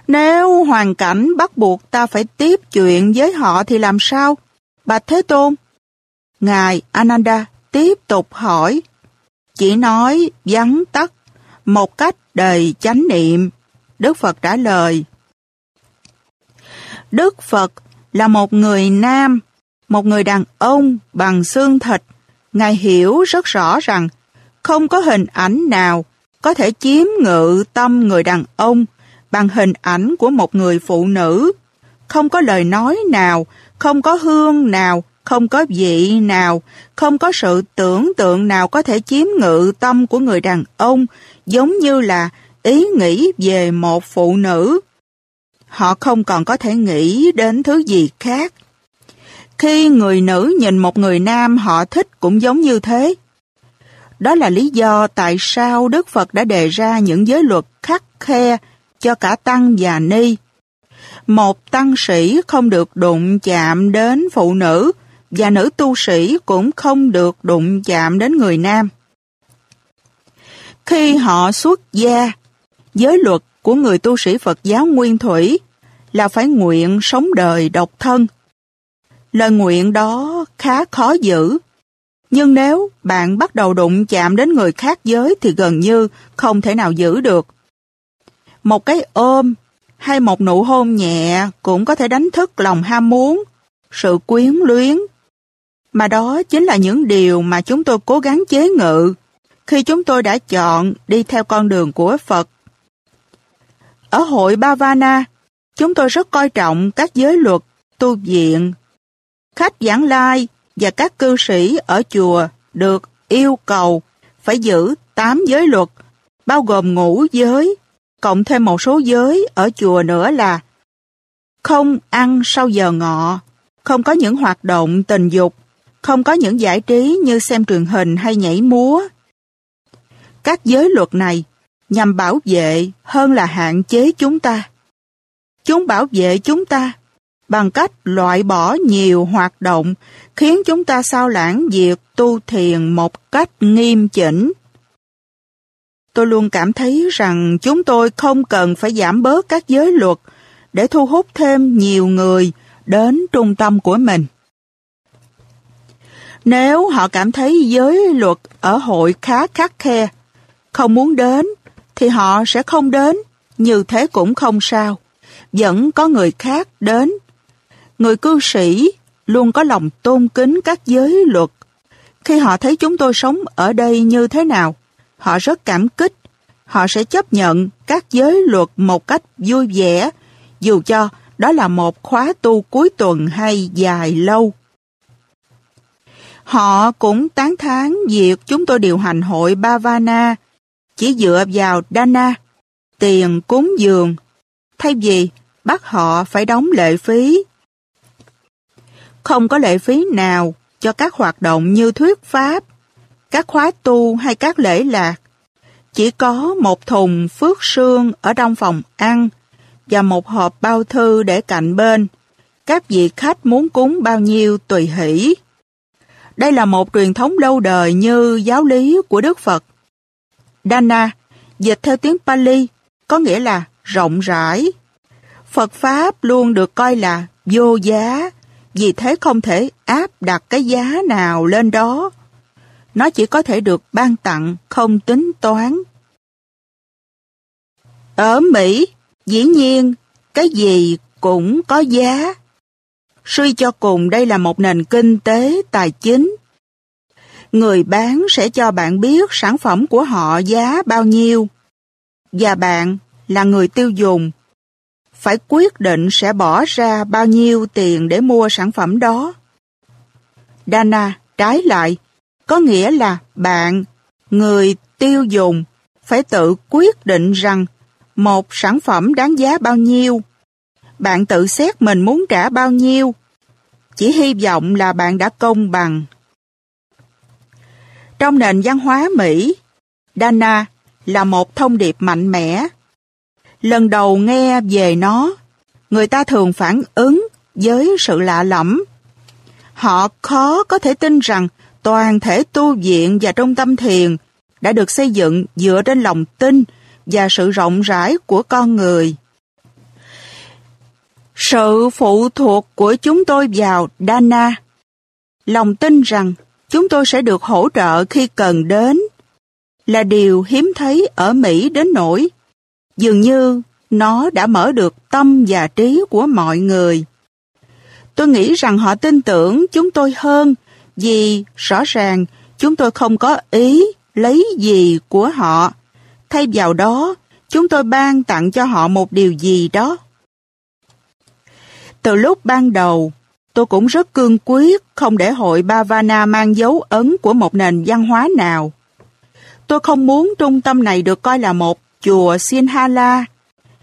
Nếu hoàn cảnh bắt buộc ta phải tiếp chuyện với họ thì làm sao? Bạch Thế Tôn. Ngài Ananda tiếp tục hỏi. Chỉ nói vắn tắt một cách đầy chánh niệm. Đức Phật trả lời. Đức Phật là một người nam, một người đàn ông bằng xương thịt. Ngài hiểu rất rõ rằng không có hình ảnh nào có thể chiếm ngự tâm người đàn ông bằng hình ảnh của một người phụ nữ. Không có lời nói nào, không có hương nào, không có vị nào, không có sự tưởng tượng nào có thể chiếm ngự tâm của người đàn ông, giống như là ý nghĩ về một phụ nữ. họ không còn có thể nghĩ đến thứ gì khác. Khi người nữ nhìn một người nam họ thích cũng giống như thế. Đó là lý do tại sao Đức Phật đã đề ra những giới luật khắc khe cho cả tăng và ni. Một tăng sĩ không được đụng chạm đến phụ nữ và nữ tu sĩ cũng không được đụng chạm đến người nam. Khi họ xuất gia, giới luật của người tu sĩ Phật giáo Nguyên Thủy là phải nguyện sống đời độc thân. Lời nguyện đó khá khó giữ, nhưng nếu bạn bắt đầu đụng chạm đến người khác giới thì gần như không thể nào giữ được. Một cái ôm hay một nụ hôn nhẹ cũng có thể đánh thức lòng ham muốn, sự quyến luyến. Mà đó chính là những điều mà chúng tôi cố gắng chế ngự khi chúng tôi đã chọn đi theo con đường của Phật. Ở hội Bavana, chúng tôi rất coi trọng các giới luật, tu viện. Khách giảng lai và các cư sĩ ở chùa được yêu cầu phải giữ 8 giới luật, bao gồm ngũ giới, cộng thêm một số giới ở chùa nữa là không ăn sau giờ ngọ, không có những hoạt động tình dục, không có những giải trí như xem truyền hình hay nhảy múa. Các giới luật này nhằm bảo vệ hơn là hạn chế chúng ta. Chúng bảo vệ chúng ta bằng cách loại bỏ nhiều hoạt động khiến chúng ta sao lãng việc tu thiền một cách nghiêm chỉnh. Tôi luôn cảm thấy rằng chúng tôi không cần phải giảm bớt các giới luật để thu hút thêm nhiều người đến trung tâm của mình. Nếu họ cảm thấy giới luật ở hội khá khắc khe, không muốn đến, thì họ sẽ không đến, như thế cũng không sao. Vẫn có người khác đến. Người cư sĩ luôn có lòng tôn kính các giới luật. Khi họ thấy chúng tôi sống ở đây như thế nào, họ rất cảm kích. Họ sẽ chấp nhận các giới luật một cách vui vẻ, dù cho đó là một khóa tu cuối tuần hay dài lâu. Họ cũng tán thán việc chúng tôi điều hành hội Bavana chỉ dựa vào Dana, tiền cúng dường, thay vì bắt họ phải đóng lệ phí. Không có lệ phí nào cho các hoạt động như thuyết pháp, các khóa tu hay các lễ lạc. Chỉ có một thùng phước sương ở trong phòng ăn và một hộp bao thư để cạnh bên. Các vị khách muốn cúng bao nhiêu tùy hỷ. Đây là một truyền thống lâu đời như giáo lý của Đức Phật. Dana, dịch theo tiếng Pali, có nghĩa là rộng rãi. Phật Pháp luôn được coi là vô giá, vì thế không thể áp đặt cái giá nào lên đó. Nó chỉ có thể được ban tặng, không tính toán. Ở Mỹ, dĩ nhiên, cái gì cũng có giá. Suy cho cùng đây là một nền kinh tế tài chính người bán sẽ cho bạn biết sản phẩm của họ giá bao nhiêu. Và bạn là người tiêu dùng, phải quyết định sẽ bỏ ra bao nhiêu tiền để mua sản phẩm đó. Dana trái lại, có nghĩa là bạn, người tiêu dùng, phải tự quyết định rằng một sản phẩm đáng giá bao nhiêu. Bạn tự xét mình muốn trả bao nhiêu. Chỉ hy vọng là bạn đã công bằng trong nền văn hóa Mỹ, Dana là một thông điệp mạnh mẽ. Lần đầu nghe về nó, người ta thường phản ứng với sự lạ lẫm. Họ khó có thể tin rằng toàn thể tu viện và trung tâm thiền đã được xây dựng dựa trên lòng tin và sự rộng rãi của con người. Sự phụ thuộc của chúng tôi vào Dana, lòng tin rằng chúng tôi sẽ được hỗ trợ khi cần đến, là điều hiếm thấy ở Mỹ đến nỗi. Dường như nó đã mở được tâm và trí của mọi người. Tôi nghĩ rằng họ tin tưởng chúng tôi hơn vì rõ ràng chúng tôi không có ý lấy gì của họ. Thay vào đó, chúng tôi ban tặng cho họ một điều gì đó. Từ lúc ban đầu, Tôi cũng rất cương quyết không để hội Bavana mang dấu ấn của một nền văn hóa nào. Tôi không muốn trung tâm này được coi là một chùa Sinhala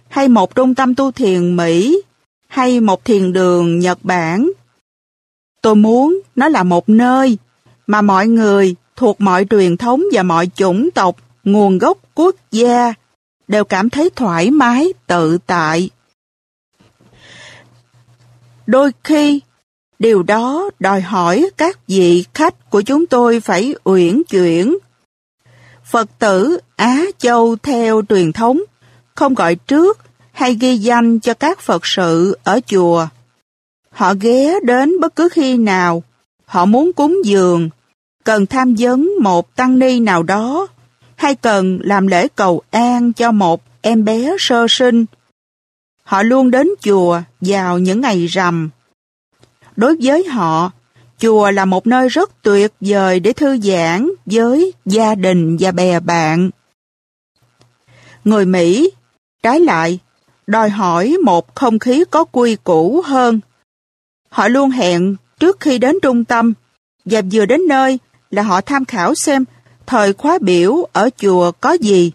hay một trung tâm tu thiền Mỹ, hay một thiền đường Nhật Bản. Tôi muốn nó là một nơi mà mọi người thuộc mọi truyền thống và mọi chủng tộc, nguồn gốc quốc gia đều cảm thấy thoải mái, tự tại. Đôi khi, điều đó đòi hỏi các vị khách của chúng tôi phải uyển chuyển. Phật tử Á Châu theo truyền thống không gọi trước hay ghi danh cho các Phật sự ở chùa. Họ ghé đến bất cứ khi nào, họ muốn cúng dường, cần tham vấn một tăng ni nào đó, hay cần làm lễ cầu an cho một em bé sơ sinh. Họ luôn đến chùa vào những ngày rằm. Đối với họ, chùa là một nơi rất tuyệt vời để thư giãn với gia đình và bè bạn. Người Mỹ, trái lại, đòi hỏi một không khí có quy củ hơn. Họ luôn hẹn trước khi đến trung tâm và vừa đến nơi là họ tham khảo xem thời khóa biểu ở chùa có gì.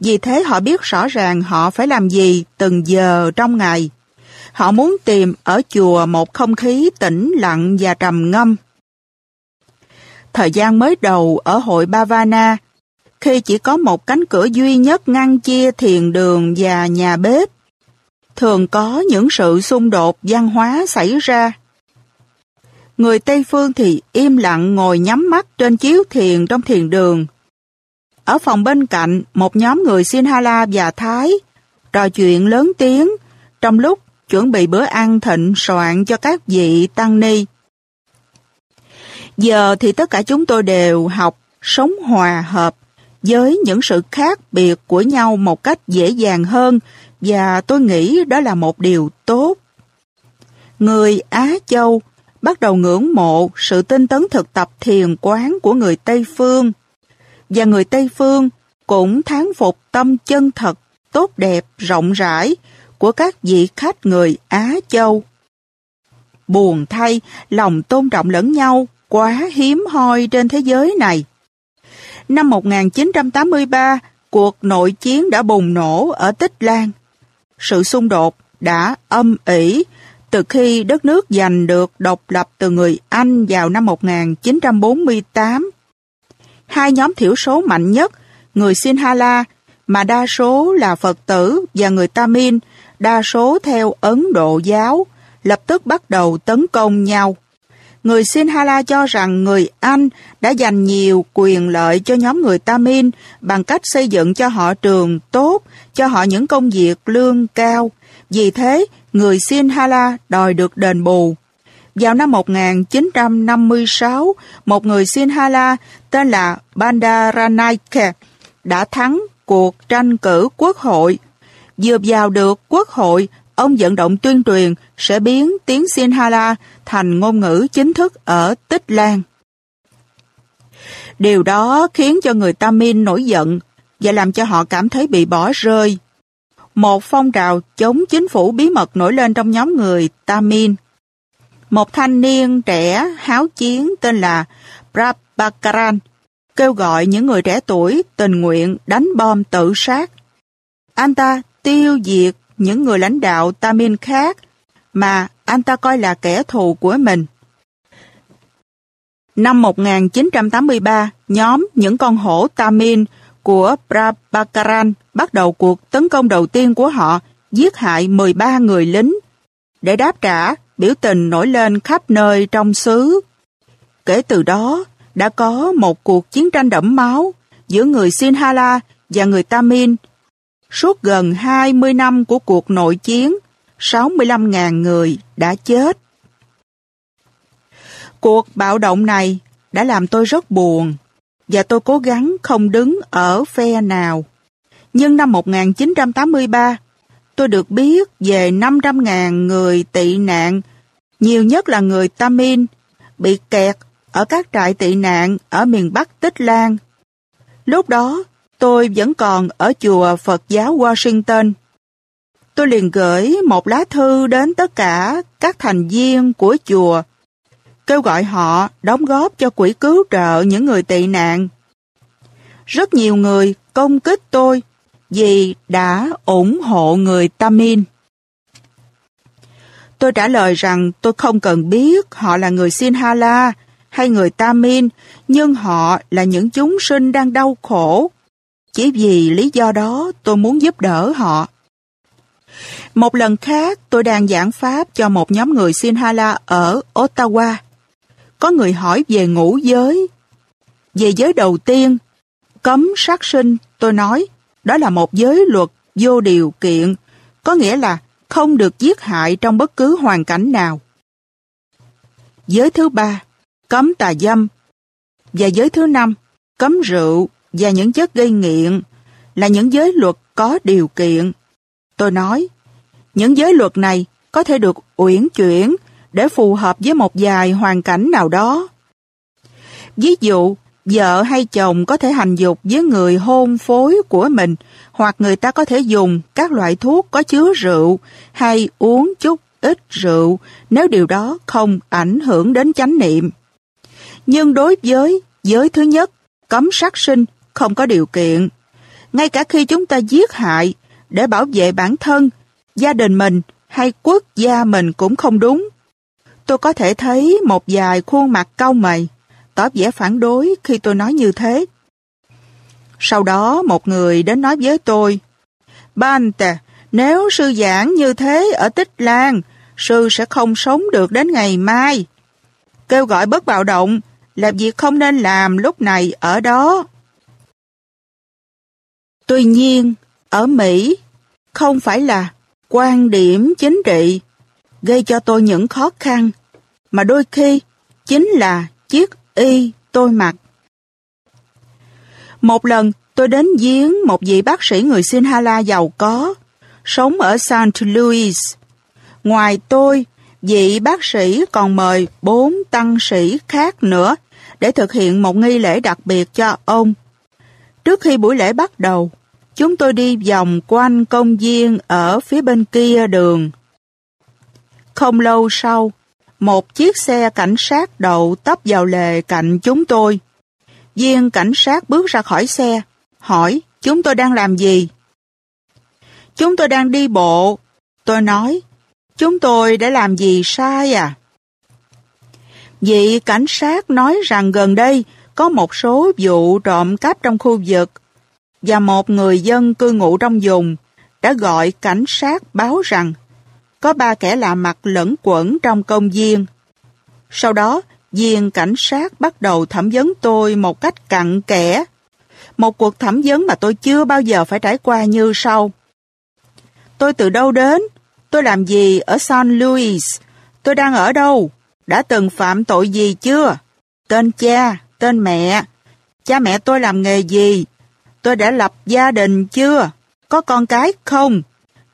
Vì thế họ biết rõ ràng họ phải làm gì từng giờ trong ngày. Họ muốn tìm ở chùa một không khí tĩnh lặng và trầm ngâm. Thời gian mới đầu ở hội Bavana, khi chỉ có một cánh cửa duy nhất ngăn chia thiền đường và nhà bếp, thường có những sự xung đột văn hóa xảy ra. Người Tây Phương thì im lặng ngồi nhắm mắt trên chiếu thiền trong thiền đường. Ở phòng bên cạnh, một nhóm người Sinhala và Thái trò chuyện lớn tiếng trong lúc chuẩn bị bữa ăn thịnh soạn cho các vị tăng ni. Giờ thì tất cả chúng tôi đều học sống hòa hợp với những sự khác biệt của nhau một cách dễ dàng hơn và tôi nghĩ đó là một điều tốt. Người Á Châu bắt đầu ngưỡng mộ sự tinh tấn thực tập thiền quán của người Tây Phương và người Tây Phương cũng thán phục tâm chân thật, tốt đẹp, rộng rãi của các vị khách người Á Châu. Buồn thay, lòng tôn trọng lẫn nhau quá hiếm hoi trên thế giới này. Năm 1983, cuộc nội chiến đã bùng nổ ở Tích Lan. Sự xung đột đã âm ỉ từ khi đất nước giành được độc lập từ người Anh vào năm 1948. Hai nhóm thiểu số mạnh nhất, người Sinhala, mà đa số là Phật tử và người Tamil, đa số theo Ấn Độ giáo, lập tức bắt đầu tấn công nhau. Người Sinhala cho rằng người Anh đã dành nhiều quyền lợi cho nhóm người Tamin bằng cách xây dựng cho họ trường tốt, cho họ những công việc lương cao. Vì thế, người Sinhala đòi được đền bù. Vào năm 1956, một người Sinhala tên là Bandaranaike đã thắng cuộc tranh cử quốc hội. Vừa vào được quốc hội, ông vận động tuyên truyền sẽ biến tiếng Sinhala thành ngôn ngữ chính thức ở Tích Lan. Điều đó khiến cho người Tamil nổi giận và làm cho họ cảm thấy bị bỏ rơi. Một phong trào chống chính phủ bí mật nổi lên trong nhóm người Tamil. Một thanh niên trẻ háo chiến tên là Prabhakaran kêu gọi những người trẻ tuổi tình nguyện đánh bom tự sát. Anh ta tiêu diệt những người lãnh đạo Tamil khác mà anh ta coi là kẻ thù của mình. Năm 1983, nhóm những con hổ Tamin của Prabhakaran bắt đầu cuộc tấn công đầu tiên của họ, giết hại 13 người lính. Để đáp trả, biểu tình nổi lên khắp nơi trong xứ. Kể từ đó, đã có một cuộc chiến tranh đẫm máu giữa người Sinhala và người Tamin. Suốt gần 20 năm của cuộc nội chiến, 65.000 người đã chết. Cuộc bạo động này đã làm tôi rất buồn và tôi cố gắng không đứng ở phe nào. Nhưng năm 1983, tôi được biết về 500.000 người tị nạn, nhiều nhất là người Tamin bị kẹt ở các trại tị nạn ở miền Bắc Tích Lan. Lúc đó, tôi vẫn còn ở chùa Phật giáo Washington. Tôi liền gửi một lá thư đến tất cả các thành viên của chùa, kêu gọi họ đóng góp cho quỹ cứu trợ những người tị nạn. Rất nhiều người công kích tôi vì đã ủng hộ người Tamin. Tôi trả lời rằng tôi không cần biết họ là người Sinhala hay người Tamin, nhưng họ là những chúng sinh đang đau khổ. Chỉ vì lý do đó tôi muốn giúp đỡ họ. Một lần khác tôi đang giảng pháp cho một nhóm người Sinhala ở Ottawa. Có người hỏi về ngũ giới. Về giới đầu tiên, cấm sát sinh, tôi nói, đó là một giới luật vô điều kiện, có nghĩa là không được giết hại trong bất cứ hoàn cảnh nào. Giới thứ ba, cấm tà dâm. Và giới thứ năm, cấm rượu và những chất gây nghiện là những giới luật có điều kiện. Tôi nói, những giới luật này có thể được uyển chuyển để phù hợp với một vài hoàn cảnh nào đó. Ví dụ, vợ hay chồng có thể hành dục với người hôn phối của mình hoặc người ta có thể dùng các loại thuốc có chứa rượu hay uống chút ít rượu nếu điều đó không ảnh hưởng đến chánh niệm. Nhưng đối với giới thứ nhất, cấm sát sinh không có điều kiện. Ngay cả khi chúng ta giết hại để bảo vệ bản thân, gia đình mình hay quốc gia mình cũng không đúng. Tôi có thể thấy một vài khuôn mặt cau mày, tỏ vẻ phản đối khi tôi nói như thế. Sau đó một người đến nói với tôi, Bante, nếu sư giảng như thế ở Tích Lan, sư sẽ không sống được đến ngày mai. Kêu gọi bất bạo động là việc không nên làm lúc này ở đó. Tuy nhiên, ở Mỹ, không phải là quan điểm chính trị gây cho tôi những khó khăn, mà đôi khi chính là chiếc y tôi mặc. Một lần, tôi đến giếng một vị bác sĩ người Sinhala giàu có, sống ở St. Louis. Ngoài tôi, vị bác sĩ còn mời bốn tăng sĩ khác nữa để thực hiện một nghi lễ đặc biệt cho ông. Trước khi buổi lễ bắt đầu, chúng tôi đi vòng quanh công viên ở phía bên kia đường. Không lâu sau, một chiếc xe cảnh sát đậu tấp vào lề cạnh chúng tôi. Viên cảnh sát bước ra khỏi xe, hỏi chúng tôi đang làm gì? Chúng tôi đang đi bộ. Tôi nói, chúng tôi đã làm gì sai à? Vị cảnh sát nói rằng gần đây có một số vụ trộm cắp trong khu vực và một người dân cư ngụ trong vùng đã gọi cảnh sát báo rằng có ba kẻ lạ mặt lẫn quẩn trong công viên. Sau đó, viên cảnh sát bắt đầu thẩm vấn tôi một cách cặn kẽ. Một cuộc thẩm vấn mà tôi chưa bao giờ phải trải qua như sau. Tôi từ đâu đến? Tôi làm gì ở San Luis? Tôi đang ở đâu? Đã từng phạm tội gì chưa? Tên cha, tên mẹ. Cha mẹ tôi làm nghề gì? Tôi đã lập gia đình chưa? Có con cái không?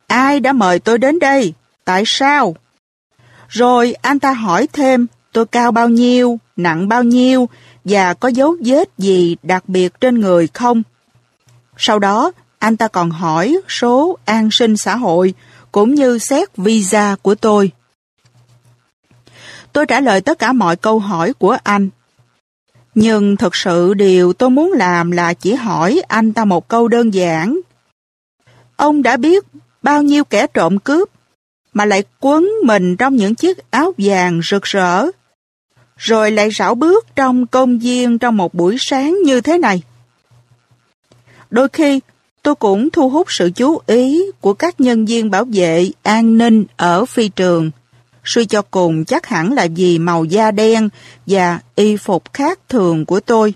Ai đã mời tôi đến đây? Tại sao? Rồi anh ta hỏi thêm tôi cao bao nhiêu, nặng bao nhiêu và có dấu vết gì đặc biệt trên người không? Sau đó, anh ta còn hỏi số an sinh xã hội cũng như xét visa của tôi. Tôi trả lời tất cả mọi câu hỏi của anh. Nhưng thực sự điều tôi muốn làm là chỉ hỏi anh ta một câu đơn giản. Ông đã biết bao nhiêu kẻ trộm cướp mà lại quấn mình trong những chiếc áo vàng rực rỡ, rồi lại rảo bước trong công viên trong một buổi sáng như thế này. Đôi khi, tôi cũng thu hút sự chú ý của các nhân viên bảo vệ an ninh ở phi trường. Suy cho cùng chắc hẳn là vì màu da đen và y phục khác thường của tôi.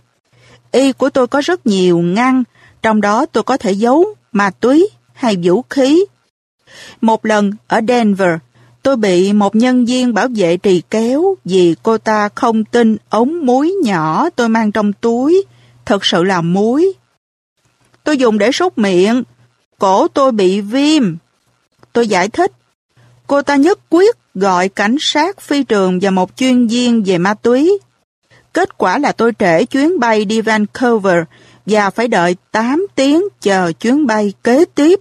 Y của tôi có rất nhiều ngăn, trong đó tôi có thể giấu ma túy hay vũ khí một lần ở Denver, tôi bị một nhân viên bảo vệ trì kéo vì cô ta không tin ống muối nhỏ tôi mang trong túi, thật sự là muối. Tôi dùng để súc miệng, cổ tôi bị viêm. Tôi giải thích, cô ta nhất quyết gọi cảnh sát phi trường và một chuyên viên về ma túy. Kết quả là tôi trễ chuyến bay đi Vancouver và phải đợi 8 tiếng chờ chuyến bay kế tiếp.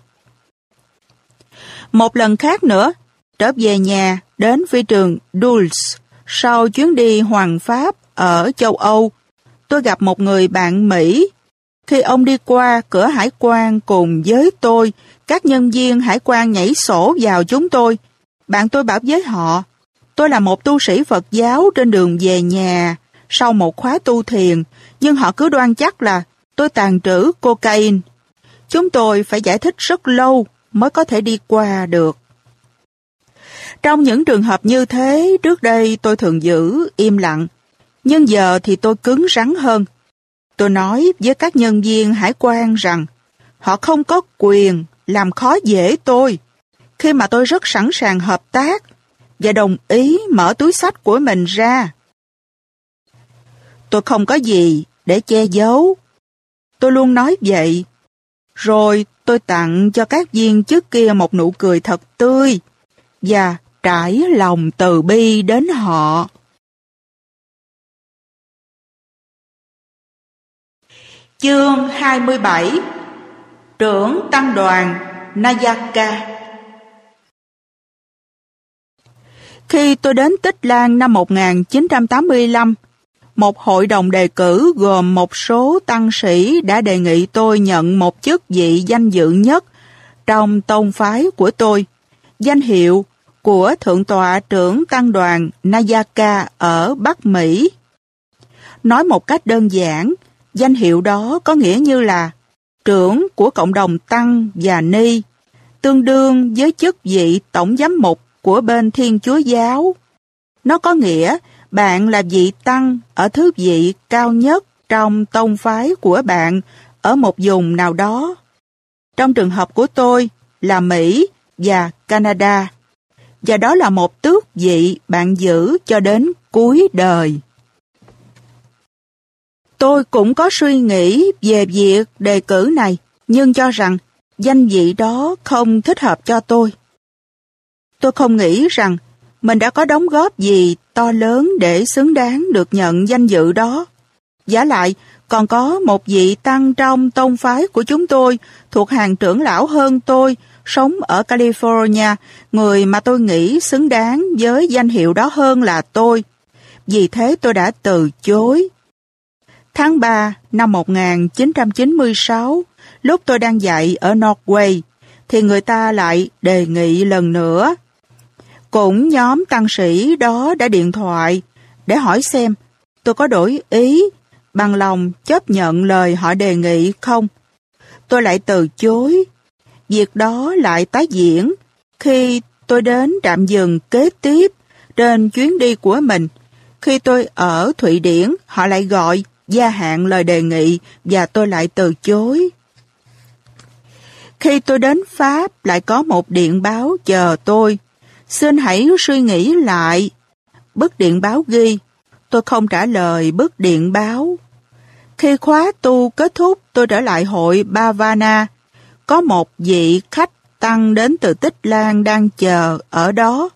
Một lần khác nữa, trở về nhà đến phi trường Dulles sau chuyến đi Hoàng Pháp ở châu Âu, tôi gặp một người bạn Mỹ. Khi ông đi qua cửa hải quan cùng với tôi, các nhân viên hải quan nhảy sổ vào chúng tôi. Bạn tôi bảo với họ, tôi là một tu sĩ Phật giáo trên đường về nhà sau một khóa tu thiền, nhưng họ cứ đoan chắc là tôi tàn trữ cocaine. Chúng tôi phải giải thích rất lâu mới có thể đi qua được. Trong những trường hợp như thế, trước đây tôi thường giữ im lặng, nhưng giờ thì tôi cứng rắn hơn. Tôi nói với các nhân viên hải quan rằng họ không có quyền làm khó dễ tôi khi mà tôi rất sẵn sàng hợp tác và đồng ý mở túi sách của mình ra. Tôi không có gì để che giấu. Tôi luôn nói vậy. Rồi tôi tặng cho các viên trước kia một nụ cười thật tươi và trải lòng từ bi đến họ. Chương 27 Trưởng Tăng đoàn Nayaka Khi tôi đến Tích Lan năm 1985, một hội đồng đề cử gồm một số tăng sĩ đã đề nghị tôi nhận một chức vị danh dự nhất trong tôn phái của tôi, danh hiệu của Thượng tọa trưởng tăng đoàn Nayaka ở Bắc Mỹ. Nói một cách đơn giản, danh hiệu đó có nghĩa như là trưởng của cộng đồng tăng và ni, tương đương với chức vị tổng giám mục của bên Thiên Chúa Giáo. Nó có nghĩa bạn là vị tăng ở thứ vị cao nhất trong tông phái của bạn ở một vùng nào đó. Trong trường hợp của tôi là Mỹ và Canada. Và đó là một tước vị bạn giữ cho đến cuối đời. Tôi cũng có suy nghĩ về việc đề cử này, nhưng cho rằng danh vị đó không thích hợp cho tôi. Tôi không nghĩ rằng mình đã có đóng góp gì to lớn để xứng đáng được nhận danh dự đó. Giả lại, còn có một vị tăng trong tôn phái của chúng tôi thuộc hàng trưởng lão hơn tôi, sống ở California, người mà tôi nghĩ xứng đáng với danh hiệu đó hơn là tôi. Vì thế tôi đã từ chối. Tháng 3 năm 1996, lúc tôi đang dạy ở Norway, thì người ta lại đề nghị lần nữa cũng nhóm tăng sĩ đó đã điện thoại để hỏi xem tôi có đổi ý, bằng lòng chấp nhận lời họ đề nghị không. Tôi lại từ chối. Việc đó lại tái diễn khi tôi đến trạm dừng kế tiếp trên chuyến đi của mình. Khi tôi ở Thụy Điển, họ lại gọi gia hạn lời đề nghị và tôi lại từ chối. Khi tôi đến Pháp lại có một điện báo chờ tôi Xin hãy suy nghĩ lại. Bức điện báo ghi, tôi không trả lời bức điện báo. Khi khóa tu kết thúc, tôi trở lại hội Bavana. Có một vị khách tăng đến từ Tích Lan đang chờ ở đó.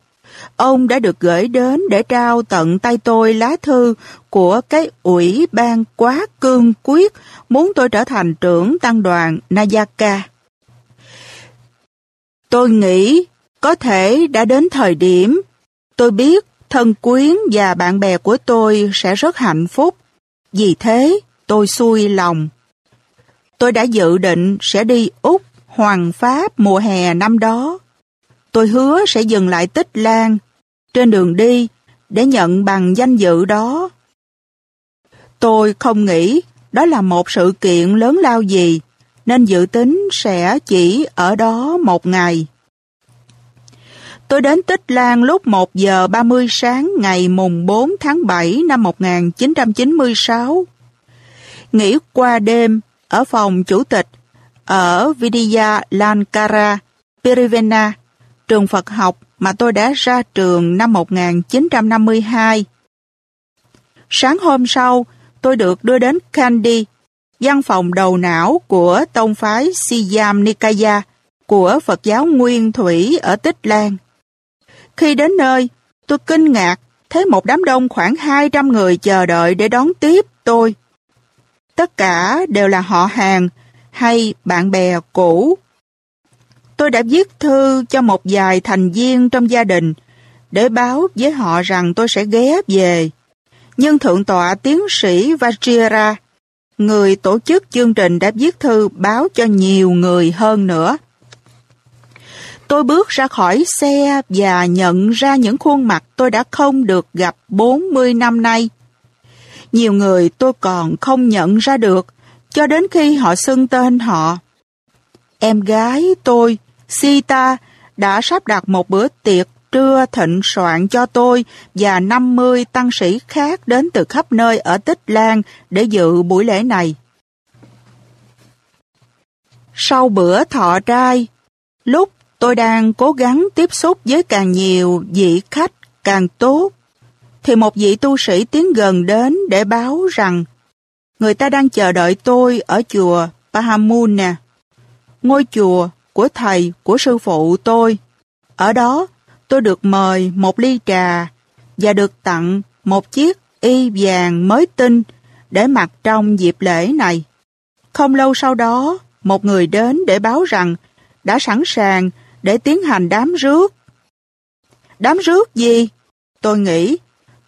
Ông đã được gửi đến để trao tận tay tôi lá thư của cái ủy ban quá cương quyết muốn tôi trở thành trưởng tăng đoàn Nayaka. Tôi nghĩ có thể đã đến thời điểm tôi biết thân quyến và bạn bè của tôi sẽ rất hạnh phúc. Vì thế, tôi xui lòng. Tôi đã dự định sẽ đi Úc, Hoàng Pháp mùa hè năm đó. Tôi hứa sẽ dừng lại Tích Lan trên đường đi để nhận bằng danh dự đó. Tôi không nghĩ đó là một sự kiện lớn lao gì, nên dự tính sẽ chỉ ở đó một ngày. Tôi đến Tích Lan lúc 1 giờ 30 sáng ngày mùng 4 tháng 7 năm 1996. Nghỉ qua đêm ở phòng chủ tịch ở Vidya Lankara, Pirivena, trường Phật học mà tôi đã ra trường năm 1952. Sáng hôm sau, tôi được đưa đến Kandy, văn phòng đầu não của tông phái Siyam Nikaya của Phật giáo Nguyên Thủy ở Tích Lan. Khi đến nơi, tôi kinh ngạc thấy một đám đông khoảng 200 người chờ đợi để đón tiếp tôi. Tất cả đều là họ hàng hay bạn bè cũ. Tôi đã viết thư cho một vài thành viên trong gia đình để báo với họ rằng tôi sẽ ghé về. Nhưng Thượng tọa tiến sĩ Vajira người tổ chức chương trình đã viết thư báo cho nhiều người hơn nữa. Tôi bước ra khỏi xe và nhận ra những khuôn mặt tôi đã không được gặp 40 năm nay. Nhiều người tôi còn không nhận ra được cho đến khi họ xưng tên họ. Em gái tôi, Sita, đã sắp đặt một bữa tiệc trưa thịnh soạn cho tôi và 50 tăng sĩ khác đến từ khắp nơi ở Tích Lan để dự buổi lễ này. Sau bữa thọ trai, lúc tôi đang cố gắng tiếp xúc với càng nhiều vị khách càng tốt, thì một vị tu sĩ tiến gần đến để báo rằng người ta đang chờ đợi tôi ở chùa Pahamuna, ngôi chùa của thầy của sư phụ tôi. Ở đó, tôi được mời một ly trà và được tặng một chiếc y vàng mới tinh để mặc trong dịp lễ này. Không lâu sau đó, một người đến để báo rằng đã sẵn sàng để tiến hành đám rước. Đám rước gì? Tôi nghĩ,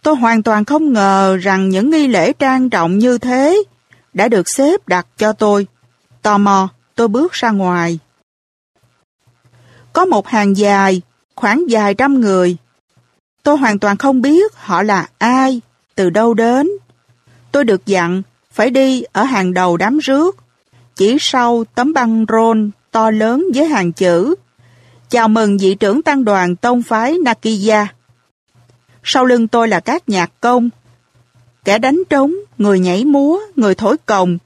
tôi hoàn toàn không ngờ rằng những nghi lễ trang trọng như thế đã được xếp đặt cho tôi. Tò mò, tôi bước ra ngoài. Có một hàng dài, khoảng vài trăm người. Tôi hoàn toàn không biết họ là ai, từ đâu đến. Tôi được dặn phải đi ở hàng đầu đám rước, chỉ sau tấm băng rôn to lớn với hàng chữ Chào mừng vị trưởng tăng đoàn tông phái Nakiya. Sau lưng tôi là các nhạc công, kẻ đánh trống, người nhảy múa, người thổi cồng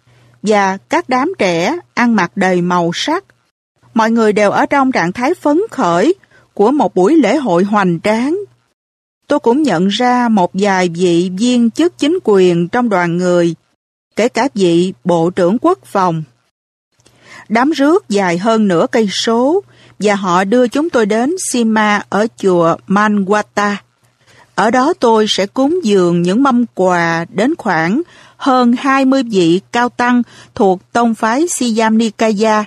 và các đám trẻ ăn mặc đầy màu sắc. Mọi người đều ở trong trạng thái phấn khởi của một buổi lễ hội hoành tráng. Tôi cũng nhận ra một vài vị viên chức chính quyền trong đoàn người, kể cả vị bộ trưởng quốc phòng. Đám rước dài hơn nửa cây số và họ đưa chúng tôi đến Sima ở chùa Manwata. Ở đó tôi sẽ cúng dường những mâm quà đến khoảng hơn 20 vị cao tăng thuộc tông phái Siam Nikaya,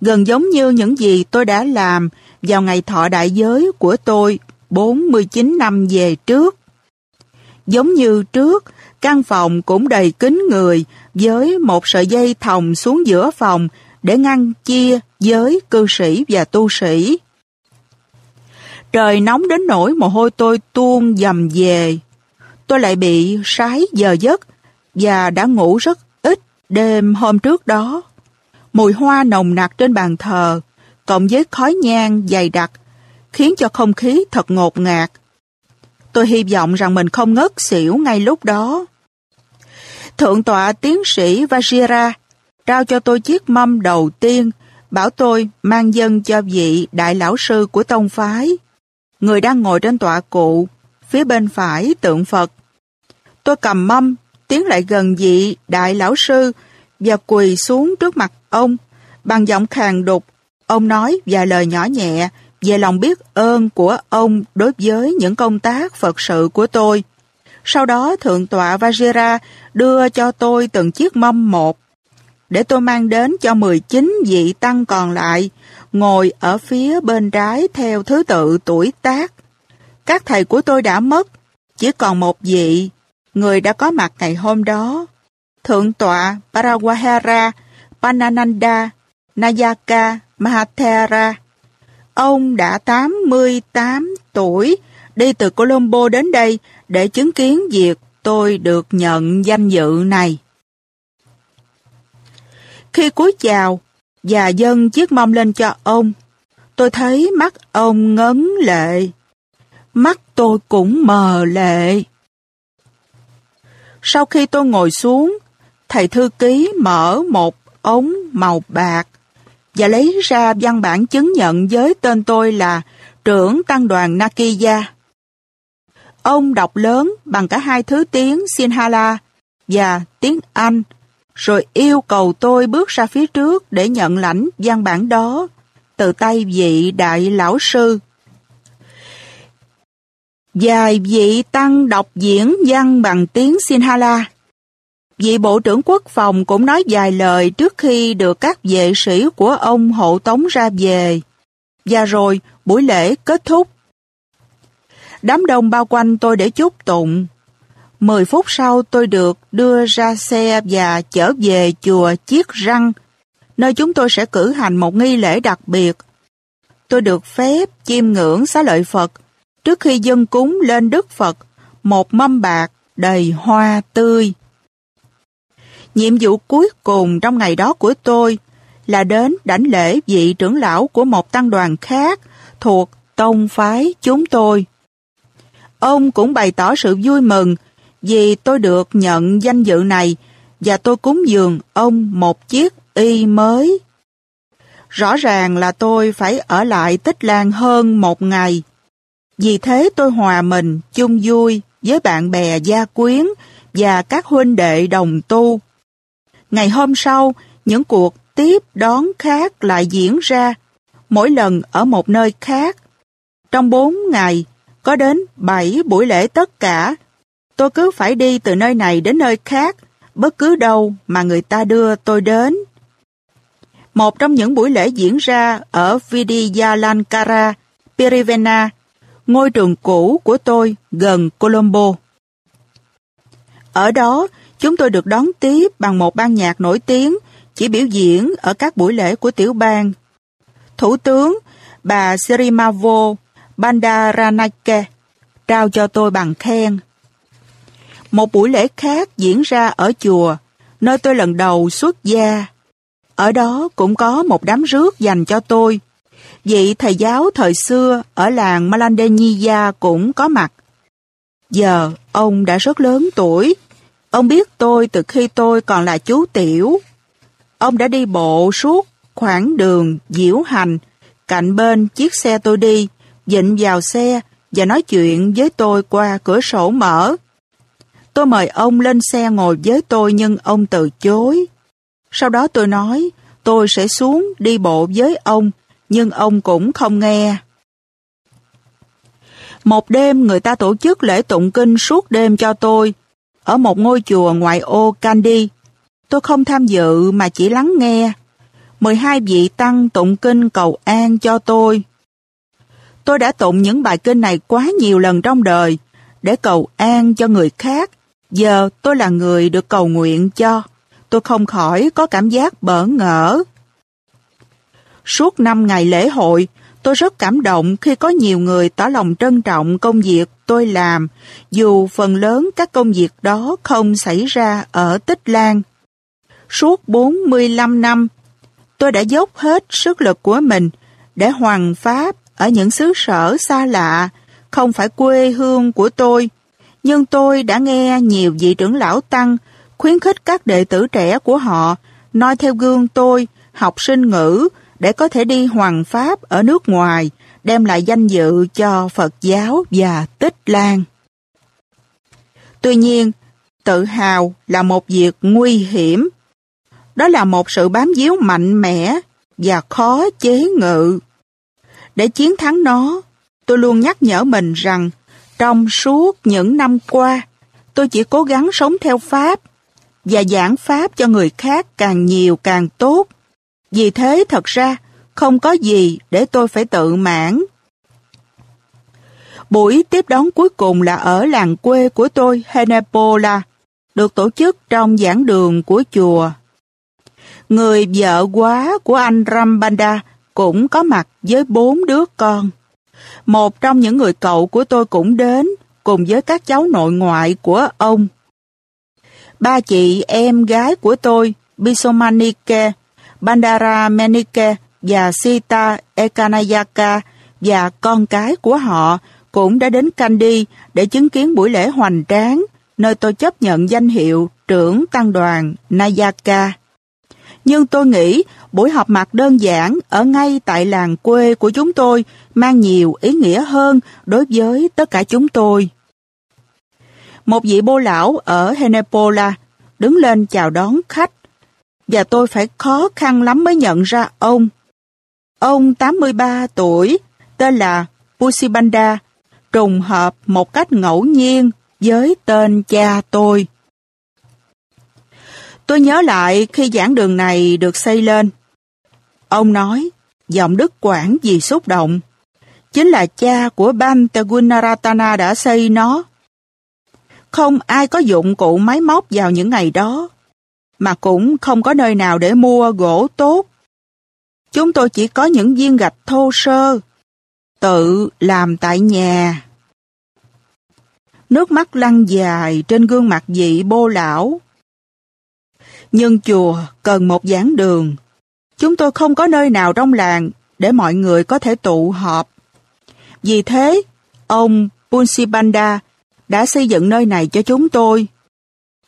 gần giống như những gì tôi đã làm vào ngày thọ đại giới của tôi 49 năm về trước. Giống như trước, căn phòng cũng đầy kín người với một sợi dây thòng xuống giữa phòng để ngăn chia giới cư sĩ và tu sĩ. Trời nóng đến nỗi mồ hôi tôi tuôn dầm về. Tôi lại bị sái giờ giấc và đã ngủ rất ít đêm hôm trước đó. Mùi hoa nồng nặc trên bàn thờ, cộng với khói nhang dày đặc, khiến cho không khí thật ngột ngạt. Tôi hy vọng rằng mình không ngất xỉu ngay lúc đó. Thượng tọa tiến sĩ Vajira trao cho tôi chiếc mâm đầu tiên, bảo tôi mang dân cho vị đại lão sư của tông phái. Người đang ngồi trên tọa cụ, phía bên phải tượng Phật. Tôi cầm mâm, tiến lại gần vị đại lão sư và quỳ xuống trước mặt ông. Bằng giọng khàn đục, ông nói vài lời nhỏ nhẹ về lòng biết ơn của ông đối với những công tác Phật sự của tôi. Sau đó Thượng tọa Vajira đưa cho tôi từng chiếc mâm một để tôi mang đến cho 19 vị tăng còn lại, ngồi ở phía bên trái theo thứ tự tuổi tác. Các thầy của tôi đã mất, chỉ còn một vị, người đã có mặt ngày hôm đó. Thượng tọa Parawahara Panananda Nayaka Mahathera. Ông đã 88 tuổi, đi từ Colombo đến đây để chứng kiến việc tôi được nhận danh dự này. Khi cúi chào và dâng chiếc mâm lên cho ông, tôi thấy mắt ông ngấn lệ. Mắt tôi cũng mờ lệ. Sau khi tôi ngồi xuống, thầy thư ký mở một ống màu bạc và lấy ra văn bản chứng nhận với tên tôi là trưởng tăng đoàn Nakiya. Ông đọc lớn bằng cả hai thứ tiếng Sinhala và tiếng Anh rồi yêu cầu tôi bước ra phía trước để nhận lãnh văn bản đó từ tay vị đại lão sư. Dài vị tăng đọc diễn văn bằng tiếng Sinhala. Vị Bộ trưởng Quốc phòng cũng nói vài lời trước khi được các vệ sĩ của ông hộ tống ra về. Và rồi buổi lễ kết thúc. Đám đông bao quanh tôi để chúc tụng. Mười phút sau tôi được đưa ra xe và trở về chùa Chiết Răng, nơi chúng tôi sẽ cử hành một nghi lễ đặc biệt. Tôi được phép chiêm ngưỡng xá lợi Phật trước khi dân cúng lên Đức Phật một mâm bạc đầy hoa tươi. Nhiệm vụ cuối cùng trong ngày đó của tôi là đến đảnh lễ vị trưởng lão của một tăng đoàn khác thuộc tông phái chúng tôi. Ông cũng bày tỏ sự vui mừng vì tôi được nhận danh dự này và tôi cúng dường ông một chiếc y mới. Rõ ràng là tôi phải ở lại Tích Lan hơn một ngày. Vì thế tôi hòa mình chung vui với bạn bè gia quyến và các huynh đệ đồng tu. Ngày hôm sau, những cuộc tiếp đón khác lại diễn ra, mỗi lần ở một nơi khác. Trong bốn ngày, có đến bảy buổi lễ tất cả. Tôi cứ phải đi từ nơi này đến nơi khác, bất cứ đâu mà người ta đưa tôi đến. Một trong những buổi lễ diễn ra ở Vidyalankara, Pirivena, ngôi trường cũ của tôi gần Colombo. Ở đó, chúng tôi được đón tiếp bằng một ban nhạc nổi tiếng chỉ biểu diễn ở các buổi lễ của tiểu bang. Thủ tướng bà Sirimavo Bandaranaike, trao cho tôi bằng khen. Một buổi lễ khác diễn ra ở chùa, nơi tôi lần đầu xuất gia. Ở đó cũng có một đám rước dành cho tôi. Vị thầy giáo thời xưa ở làng Malandeniya cũng có mặt. Giờ ông đã rất lớn tuổi. Ông biết tôi từ khi tôi còn là chú tiểu. Ông đã đi bộ suốt khoảng đường diễu hành cạnh bên chiếc xe tôi đi, dịnh vào xe và nói chuyện với tôi qua cửa sổ mở. Tôi mời ông lên xe ngồi với tôi nhưng ông từ chối. Sau đó tôi nói, tôi sẽ xuống đi bộ với ông, nhưng ông cũng không nghe. Một đêm người ta tổ chức lễ tụng kinh suốt đêm cho tôi, ở một ngôi chùa ngoại ô Candy. Tôi không tham dự mà chỉ lắng nghe. 12 vị tăng tụng kinh cầu an cho tôi. Tôi đã tụng những bài kinh này quá nhiều lần trong đời để cầu an cho người khác. Giờ tôi là người được cầu nguyện cho. Tôi không khỏi có cảm giác bỡ ngỡ. Suốt năm ngày lễ hội, tôi rất cảm động khi có nhiều người tỏ lòng trân trọng công việc tôi làm, dù phần lớn các công việc đó không xảy ra ở Tích Lan. Suốt 45 năm, tôi đã dốc hết sức lực của mình để hoàn pháp ở những xứ sở xa lạ, không phải quê hương của tôi. Nhưng tôi đã nghe nhiều vị trưởng lão tăng khuyến khích các đệ tử trẻ của họ noi theo gương tôi, học sinh ngữ, để có thể đi hoàng pháp ở nước ngoài, đem lại danh dự cho Phật giáo và Tích Lan. Tuy nhiên, tự hào là một việc nguy hiểm. Đó là một sự bám víu mạnh mẽ và khó chế ngự. Để chiến thắng nó, tôi luôn nhắc nhở mình rằng trong suốt những năm qua, tôi chỉ cố gắng sống theo Pháp và giảng Pháp cho người khác càng nhiều càng tốt. Vì thế thật ra, không có gì để tôi phải tự mãn. Buổi tiếp đón cuối cùng là ở làng quê của tôi, Henepola, được tổ chức trong giảng đường của chùa. Người vợ quá của anh Rambanda cũng có mặt với bốn đứa con. Một trong những người cậu của tôi cũng đến cùng với các cháu nội ngoại của ông. Ba chị em gái của tôi, Bisomanike, Bandara Menike và Sita Ekanayaka và con cái của họ cũng đã đến Kandy để chứng kiến buổi lễ hoành tráng, nơi tôi chấp nhận danh hiệu trưởng tăng đoàn Nayaka. Nhưng tôi nghĩ buổi họp mặt đơn giản ở ngay tại làng quê của chúng tôi mang nhiều ý nghĩa hơn đối với tất cả chúng tôi. Một vị bô lão ở Henepola đứng lên chào đón khách và tôi phải khó khăn lắm mới nhận ra ông. Ông 83 tuổi, tên là Pusibanda, trùng hợp một cách ngẫu nhiên với tên cha tôi. Tôi nhớ lại khi giảng đường này được xây lên. Ông nói, giọng Đức Quảng vì xúc động. Chính là cha của Bantagunaratana đã xây nó. không ai có dụng cụ máy móc vào những ngày đó, mà cũng không có nơi nào để mua gỗ tốt. Chúng tôi chỉ có những viên gạch thô sơ, tự làm tại nhà. Nước mắt lăn dài trên gương mặt dị bô lão. Nhưng chùa cần một giảng đường. Chúng tôi không có nơi nào trong làng để mọi người có thể tụ họp. Vì thế, ông Punsibanda đã xây dựng nơi này cho chúng tôi.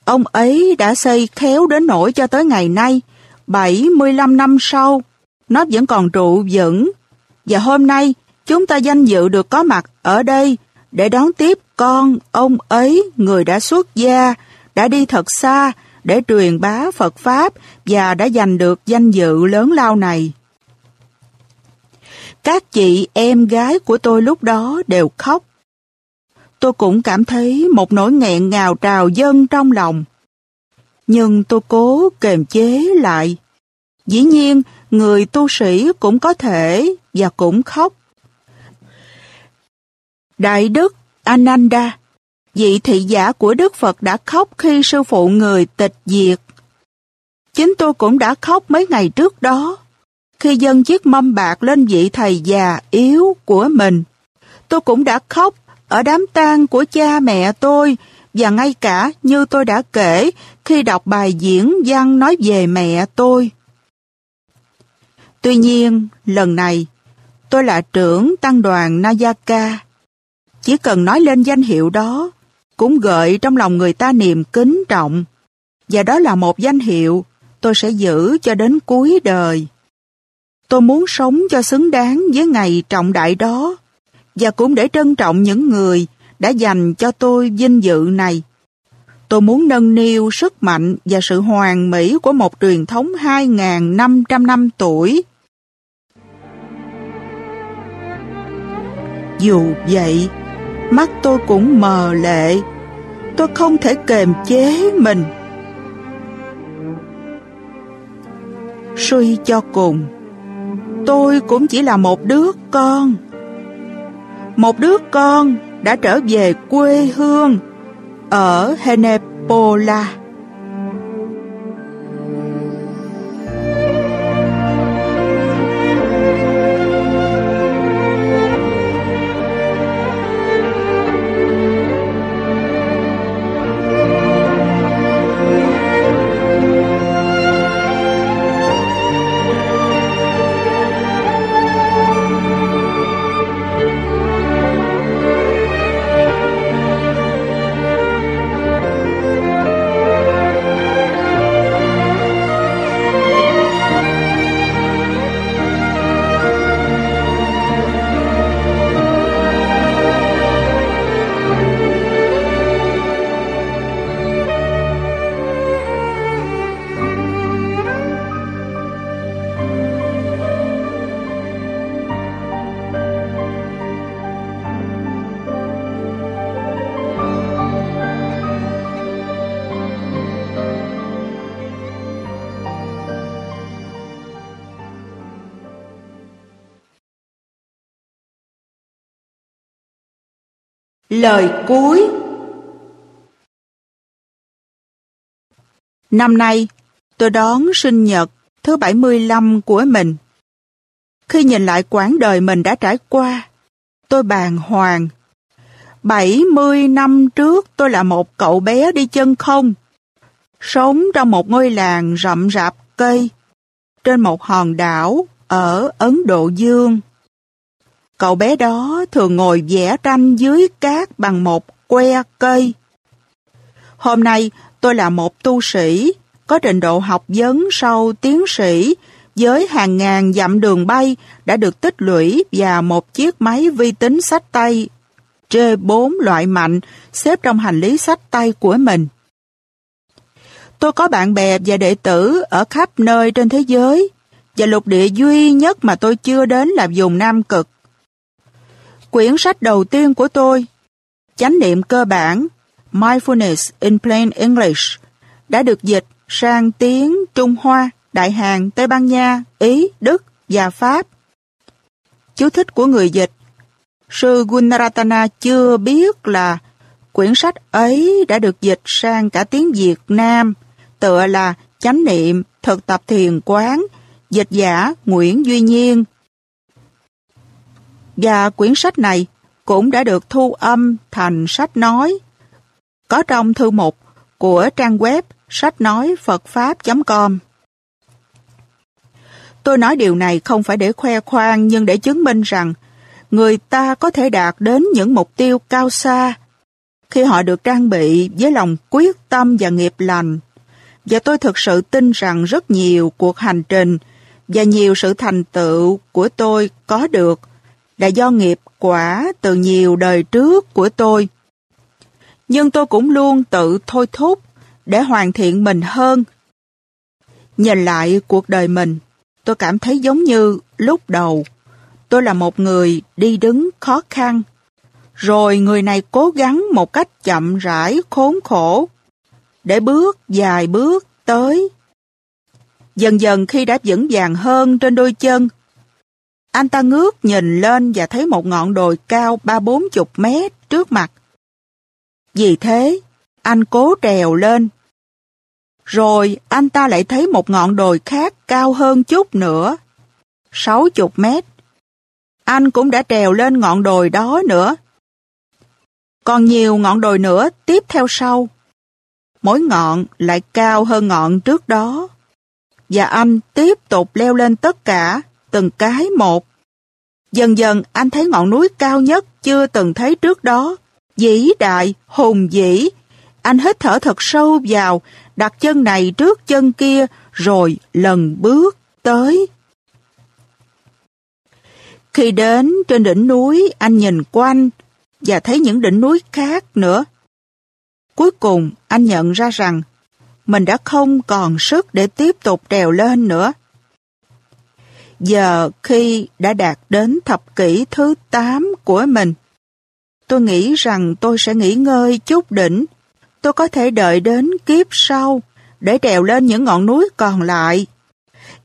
Ông ấy đã xây khéo đến nỗi cho tới ngày nay, 75 năm sau, nó vẫn còn trụ vững. Và hôm nay, chúng ta danh dự được có mặt ở đây để đón tiếp con ông ấy, người đã xuất gia, đã đi thật xa để truyền bá Phật Pháp và đã giành được danh dự lớn lao này. Các chị em gái của tôi lúc đó đều khóc. Tôi cũng cảm thấy một nỗi nghẹn ngào trào dâng trong lòng. Nhưng tôi cố kềm chế lại. Dĩ nhiên, người tu sĩ cũng có thể và cũng khóc. Đại Đức Ananda, vị thị giả của Đức Phật đã khóc khi sư phụ người tịch diệt. Chính tôi cũng đã khóc mấy ngày trước đó, khi dâng chiếc mâm bạc lên vị thầy già yếu của mình. Tôi cũng đã khóc ở đám tang của cha mẹ tôi và ngay cả như tôi đã kể khi đọc bài diễn văn nói về mẹ tôi. Tuy nhiên, lần này, tôi là trưởng tăng đoàn Nayaka. Chỉ cần nói lên danh hiệu đó, cũng gợi trong lòng người ta niềm kính trọng. Và đó là một danh hiệu tôi sẽ giữ cho đến cuối đời. Tôi muốn sống cho xứng đáng với ngày trọng đại đó và cũng để trân trọng những người đã dành cho tôi vinh dự này. Tôi muốn nâng niu sức mạnh và sự hoàn mỹ của một truyền thống 2.500 năm tuổi. Dù vậy, mắt tôi cũng mờ lệ. Tôi không thể kềm chế mình. Suy cho cùng, tôi cũng chỉ là một đứa con một đứa con đã trở về quê hương ở Henepola. Lời cuối Năm nay, tôi đón sinh nhật thứ 75 của mình. Khi nhìn lại quãng đời mình đã trải qua, tôi bàng hoàng. 70 năm trước tôi là một cậu bé đi chân không, sống trong một ngôi làng rậm rạp cây, trên một hòn đảo ở Ấn Độ Dương. Cậu bé đó thường ngồi vẽ tranh dưới cát bằng một que cây. Hôm nay tôi là một tu sĩ, có trình độ học vấn sau tiến sĩ, với hàng ngàn dặm đường bay đã được tích lũy và một chiếc máy vi tính sách tay trên bốn loại mạnh xếp trong hành lý sách tay của mình. Tôi có bạn bè và đệ tử ở khắp nơi trên thế giới và lục địa duy nhất mà tôi chưa đến là vùng Nam Cực. Quyển sách đầu tiên của tôi, Chánh niệm cơ bản, Mindfulness in Plain English, đã được dịch sang tiếng Trung Hoa, Đại Hàn, Tây Ban Nha, Ý, Đức và Pháp. Chú thích của người dịch Sư Gunaratana chưa biết là quyển sách ấy đã được dịch sang cả tiếng Việt Nam, tựa là Chánh niệm, thực tập thiền quán, dịch giả Nguyễn Duy Nhiên. Và quyển sách này cũng đã được thu âm thành sách nói. Có trong thư mục của trang web sách nói Phật Pháp.com. Tôi nói điều này không phải để khoe khoang nhưng để chứng minh rằng người ta có thể đạt đến những mục tiêu cao xa khi họ được trang bị với lòng quyết tâm và nghiệp lành. Và tôi thực sự tin rằng rất nhiều cuộc hành trình và nhiều sự thành tựu của tôi có được là do nghiệp quả từ nhiều đời trước của tôi. Nhưng tôi cũng luôn tự thôi thúc để hoàn thiện mình hơn. Nhìn lại cuộc đời mình, tôi cảm thấy giống như lúc đầu tôi là một người đi đứng khó khăn. Rồi người này cố gắng một cách chậm rãi khốn khổ để bước vài bước tới. Dần dần khi đã vững vàng hơn trên đôi chân, anh ta ngước nhìn lên và thấy một ngọn đồi cao ba bốn chục mét trước mặt. Vì thế, anh cố trèo lên. Rồi anh ta lại thấy một ngọn đồi khác cao hơn chút nữa, sáu chục mét. Anh cũng đã trèo lên ngọn đồi đó nữa. Còn nhiều ngọn đồi nữa tiếp theo sau. Mỗi ngọn lại cao hơn ngọn trước đó. Và anh tiếp tục leo lên tất cả từng cái một. Dần dần anh thấy ngọn núi cao nhất chưa từng thấy trước đó, vĩ đại, hùng vĩ. Anh hít thở thật sâu vào, đặt chân này trước chân kia, rồi lần bước tới. Khi đến trên đỉnh núi, anh nhìn quanh và thấy những đỉnh núi khác nữa. Cuối cùng, anh nhận ra rằng mình đã không còn sức để tiếp tục trèo lên nữa. Giờ khi đã đạt đến thập kỷ thứ 8 của mình, tôi nghĩ rằng tôi sẽ nghỉ ngơi chút đỉnh. Tôi có thể đợi đến kiếp sau để trèo lên những ngọn núi còn lại.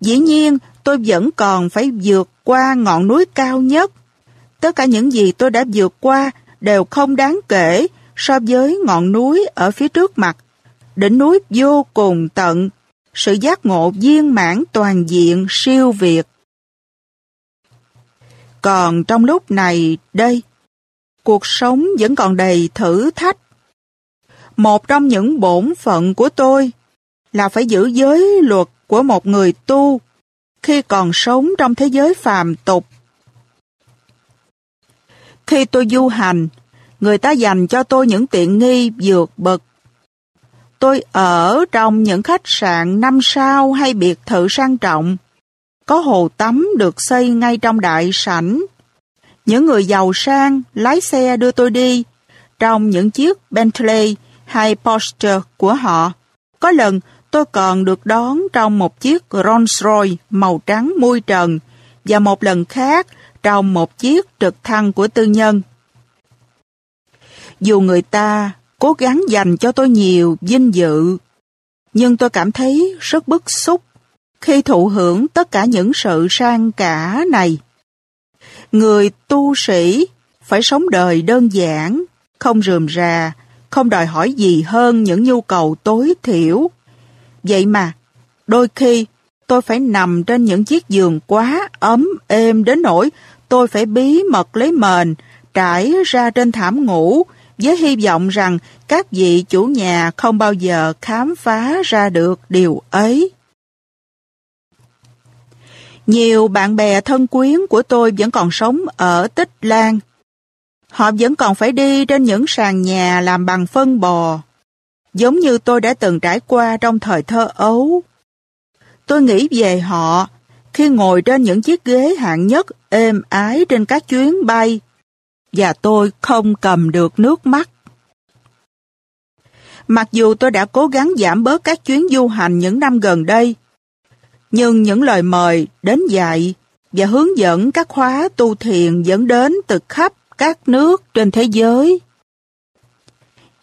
Dĩ nhiên, tôi vẫn còn phải vượt qua ngọn núi cao nhất. Tất cả những gì tôi đã vượt qua đều không đáng kể so với ngọn núi ở phía trước mặt. Đỉnh núi vô cùng tận, sự giác ngộ viên mãn toàn diện siêu việt. Còn trong lúc này, đây, cuộc sống vẫn còn đầy thử thách. Một trong những bổn phận của tôi là phải giữ giới luật của một người tu khi còn sống trong thế giới phàm tục. Khi tôi du hành, người ta dành cho tôi những tiện nghi vượt bậc. Tôi ở trong những khách sạn năm sao hay biệt thự sang trọng. Có hồ tắm được xây ngay trong đại sảnh. Những người giàu sang lái xe đưa tôi đi trong những chiếc Bentley hay Porsche của họ. Có lần tôi còn được đón trong một chiếc Rolls-Royce màu trắng mui trần và một lần khác trong một chiếc trực thăng của tư nhân. Dù người ta cố gắng dành cho tôi nhiều vinh dự, nhưng tôi cảm thấy rất bức xúc khi thụ hưởng tất cả những sự sang cả này. Người tu sĩ phải sống đời đơn giản, không rườm rà, không đòi hỏi gì hơn những nhu cầu tối thiểu. Vậy mà, đôi khi tôi phải nằm trên những chiếc giường quá ấm êm đến nỗi tôi phải bí mật lấy mền trải ra trên thảm ngủ với hy vọng rằng các vị chủ nhà không bao giờ khám phá ra được điều ấy. Nhiều bạn bè thân quyến của tôi vẫn còn sống ở Tích Lan. Họ vẫn còn phải đi trên những sàn nhà làm bằng phân bò, giống như tôi đã từng trải qua trong thời thơ ấu. Tôi nghĩ về họ khi ngồi trên những chiếc ghế hạng nhất êm ái trên các chuyến bay, và tôi không cầm được nước mắt. Mặc dù tôi đã cố gắng giảm bớt các chuyến du hành những năm gần đây, nhưng những lời mời đến dạy và hướng dẫn các khóa tu thiền dẫn đến từ khắp các nước trên thế giới.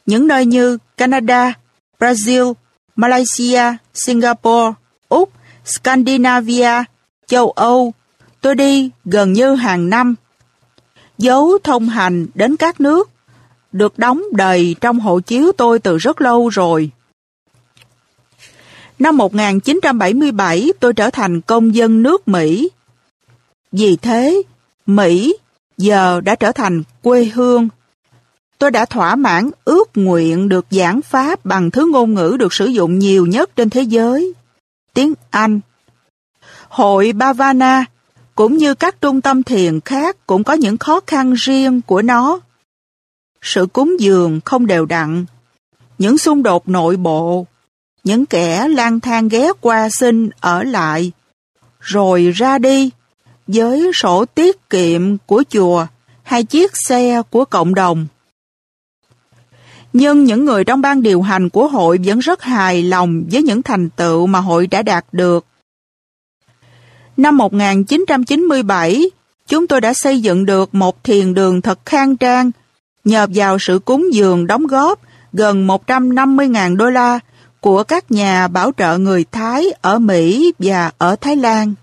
Những nơi như Canada, Brazil, Malaysia, Singapore, Úc, Scandinavia, châu Âu, tôi đi gần như hàng năm. Dấu thông hành đến các nước được đóng đầy trong hộ chiếu tôi từ rất lâu rồi. Năm 1977 tôi trở thành công dân nước Mỹ. Vì thế, Mỹ giờ đã trở thành quê hương. Tôi đã thỏa mãn ước nguyện được giảng Pháp bằng thứ ngôn ngữ được sử dụng nhiều nhất trên thế giới, tiếng Anh. Hội Bavana cũng như các trung tâm thiền khác cũng có những khó khăn riêng của nó. Sự cúng dường không đều đặn, những xung đột nội bộ, những kẻ lang thang ghé qua xin ở lại, rồi ra đi với sổ tiết kiệm của chùa hay chiếc xe của cộng đồng. Nhưng những người trong ban điều hành của hội vẫn rất hài lòng với những thành tựu mà hội đã đạt được. Năm 1997, chúng tôi đã xây dựng được một thiền đường thật khang trang nhờ vào sự cúng dường đóng góp gần 150.000 đô la của các nhà bảo trợ người Thái ở Mỹ và ở Thái Lan.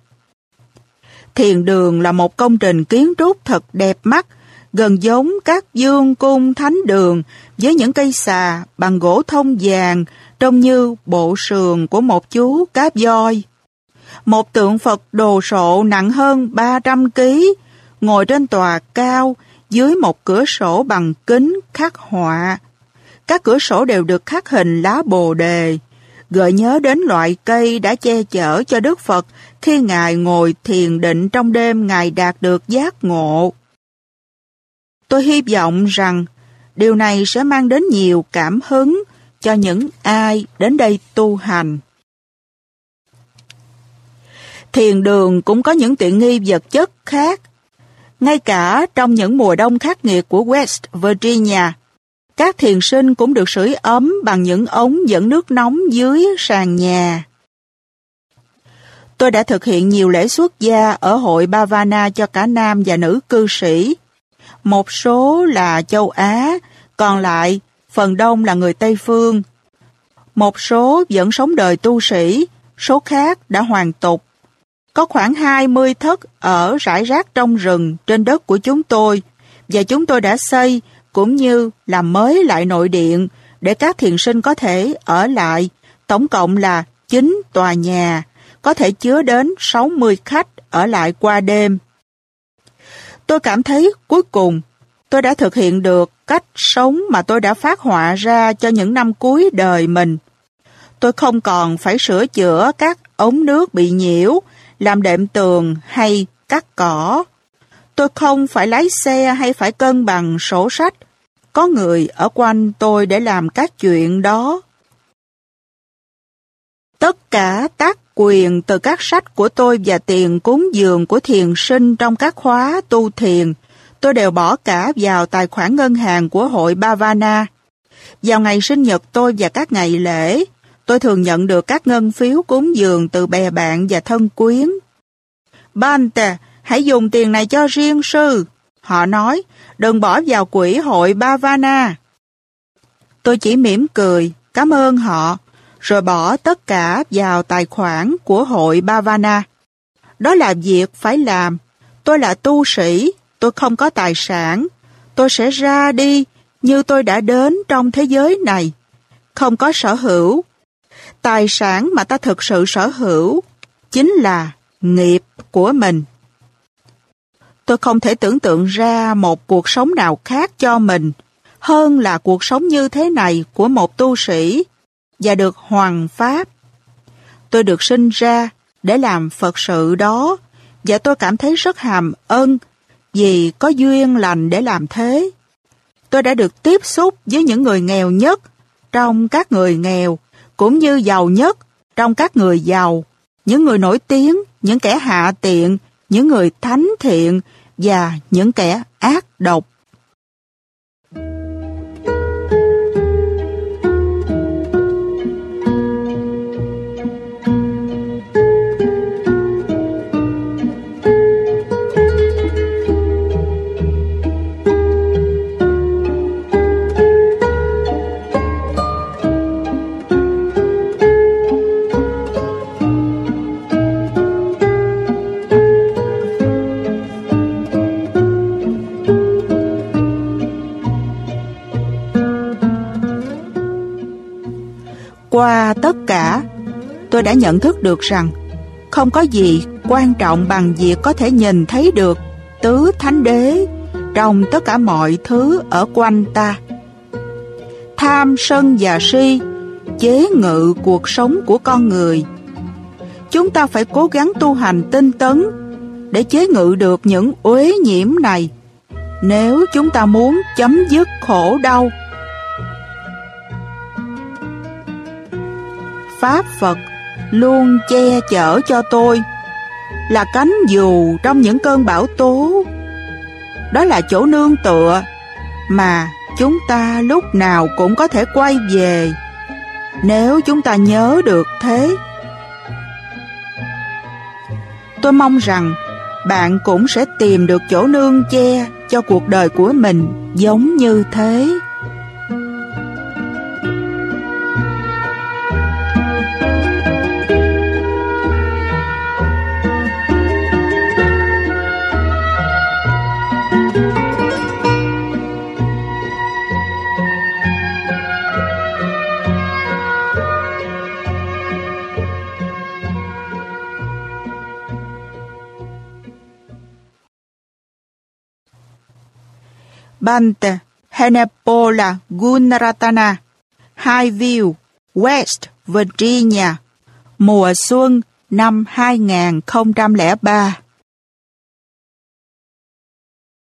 Thiền đường là một công trình kiến trúc thật đẹp mắt, gần giống các dương cung thánh đường với những cây xà bằng gỗ thông vàng trông như bộ sườn của một chú cá voi. Một tượng Phật đồ sộ nặng hơn 300 kg ngồi trên tòa cao dưới một cửa sổ bằng kính khắc họa. Các cửa sổ đều được khắc hình lá bồ đề, gợi nhớ đến loại cây đã che chở cho Đức Phật khi Ngài ngồi thiền định trong đêm Ngài đạt được giác ngộ. Tôi hy vọng rằng điều này sẽ mang đến nhiều cảm hứng cho những ai đến đây tu hành. Thiền đường cũng có những tiện nghi vật chất khác. Ngay cả trong những mùa đông khắc nghiệt của West Virginia, các thiền sinh cũng được sưởi ấm bằng những ống dẫn nước nóng dưới sàn nhà. Tôi đã thực hiện nhiều lễ xuất gia ở hội Bavana cho cả nam và nữ cư sĩ. Một số là châu Á, còn lại phần đông là người Tây Phương. Một số vẫn sống đời tu sĩ, số khác đã hoàn tục. Có khoảng 20 thất ở rải rác trong rừng trên đất của chúng tôi và chúng tôi đã xây cũng như làm mới lại nội điện để các thiền sinh có thể ở lại. Tổng cộng là 9 tòa nhà, có thể chứa đến 60 khách ở lại qua đêm. Tôi cảm thấy cuối cùng tôi đã thực hiện được cách sống mà tôi đã phát họa ra cho những năm cuối đời mình. Tôi không còn phải sửa chữa các ống nước bị nhiễu, làm đệm tường hay cắt cỏ. Tôi không phải lái xe hay phải cân bằng sổ sách. Có người ở quanh tôi để làm các chuyện đó. Tất cả tác quyền từ các sách của tôi và tiền cúng dường của thiền sinh trong các khóa tu thiền, tôi đều bỏ cả vào tài khoản ngân hàng của hội Bavana. Vào ngày sinh nhật tôi và các ngày lễ, tôi thường nhận được các ngân phiếu cúng dường từ bè bạn và thân quyến. Bante, hãy dùng tiền này cho riêng sư. Họ nói, đừng bỏ vào quỹ hội Bavana. Tôi chỉ mỉm cười, cảm ơn họ, rồi bỏ tất cả vào tài khoản của hội Bavana. Đó là việc phải làm. Tôi là tu sĩ, tôi không có tài sản. Tôi sẽ ra đi như tôi đã đến trong thế giới này. Không có sở hữu. Tài sản mà ta thực sự sở hữu chính là nghiệp của mình. Tôi không thể tưởng tượng ra một cuộc sống nào khác cho mình hơn là cuộc sống như thế này của một tu sĩ và được hoàng pháp. Tôi được sinh ra để làm Phật sự đó và tôi cảm thấy rất hàm ơn vì có duyên lành để làm thế. Tôi đã được tiếp xúc với những người nghèo nhất trong các người nghèo cũng như giàu nhất trong các người giàu, những người nổi tiếng, những kẻ hạ tiện, những người thánh thiện và những kẻ ác độc. Qua tất cả, tôi đã nhận thức được rằng không có gì quan trọng bằng việc có thể nhìn thấy được tứ thánh đế trong tất cả mọi thứ ở quanh ta. Tham, sân và si chế ngự cuộc sống của con người. Chúng ta phải cố gắng tu hành tinh tấn để chế ngự được những uế nhiễm này nếu chúng ta muốn chấm dứt khổ đau. Pháp Phật luôn che chở cho tôi là cánh dù trong những cơn bão tố. Đó là chỗ nương tựa mà chúng ta lúc nào cũng có thể quay về nếu chúng ta nhớ được thế. Tôi mong rằng bạn cũng sẽ tìm được chỗ nương che cho cuộc đời của mình giống như thế. Bante, Hennepola, Gunaratana, Highview, West Virginia, mùa xuân năm 2003.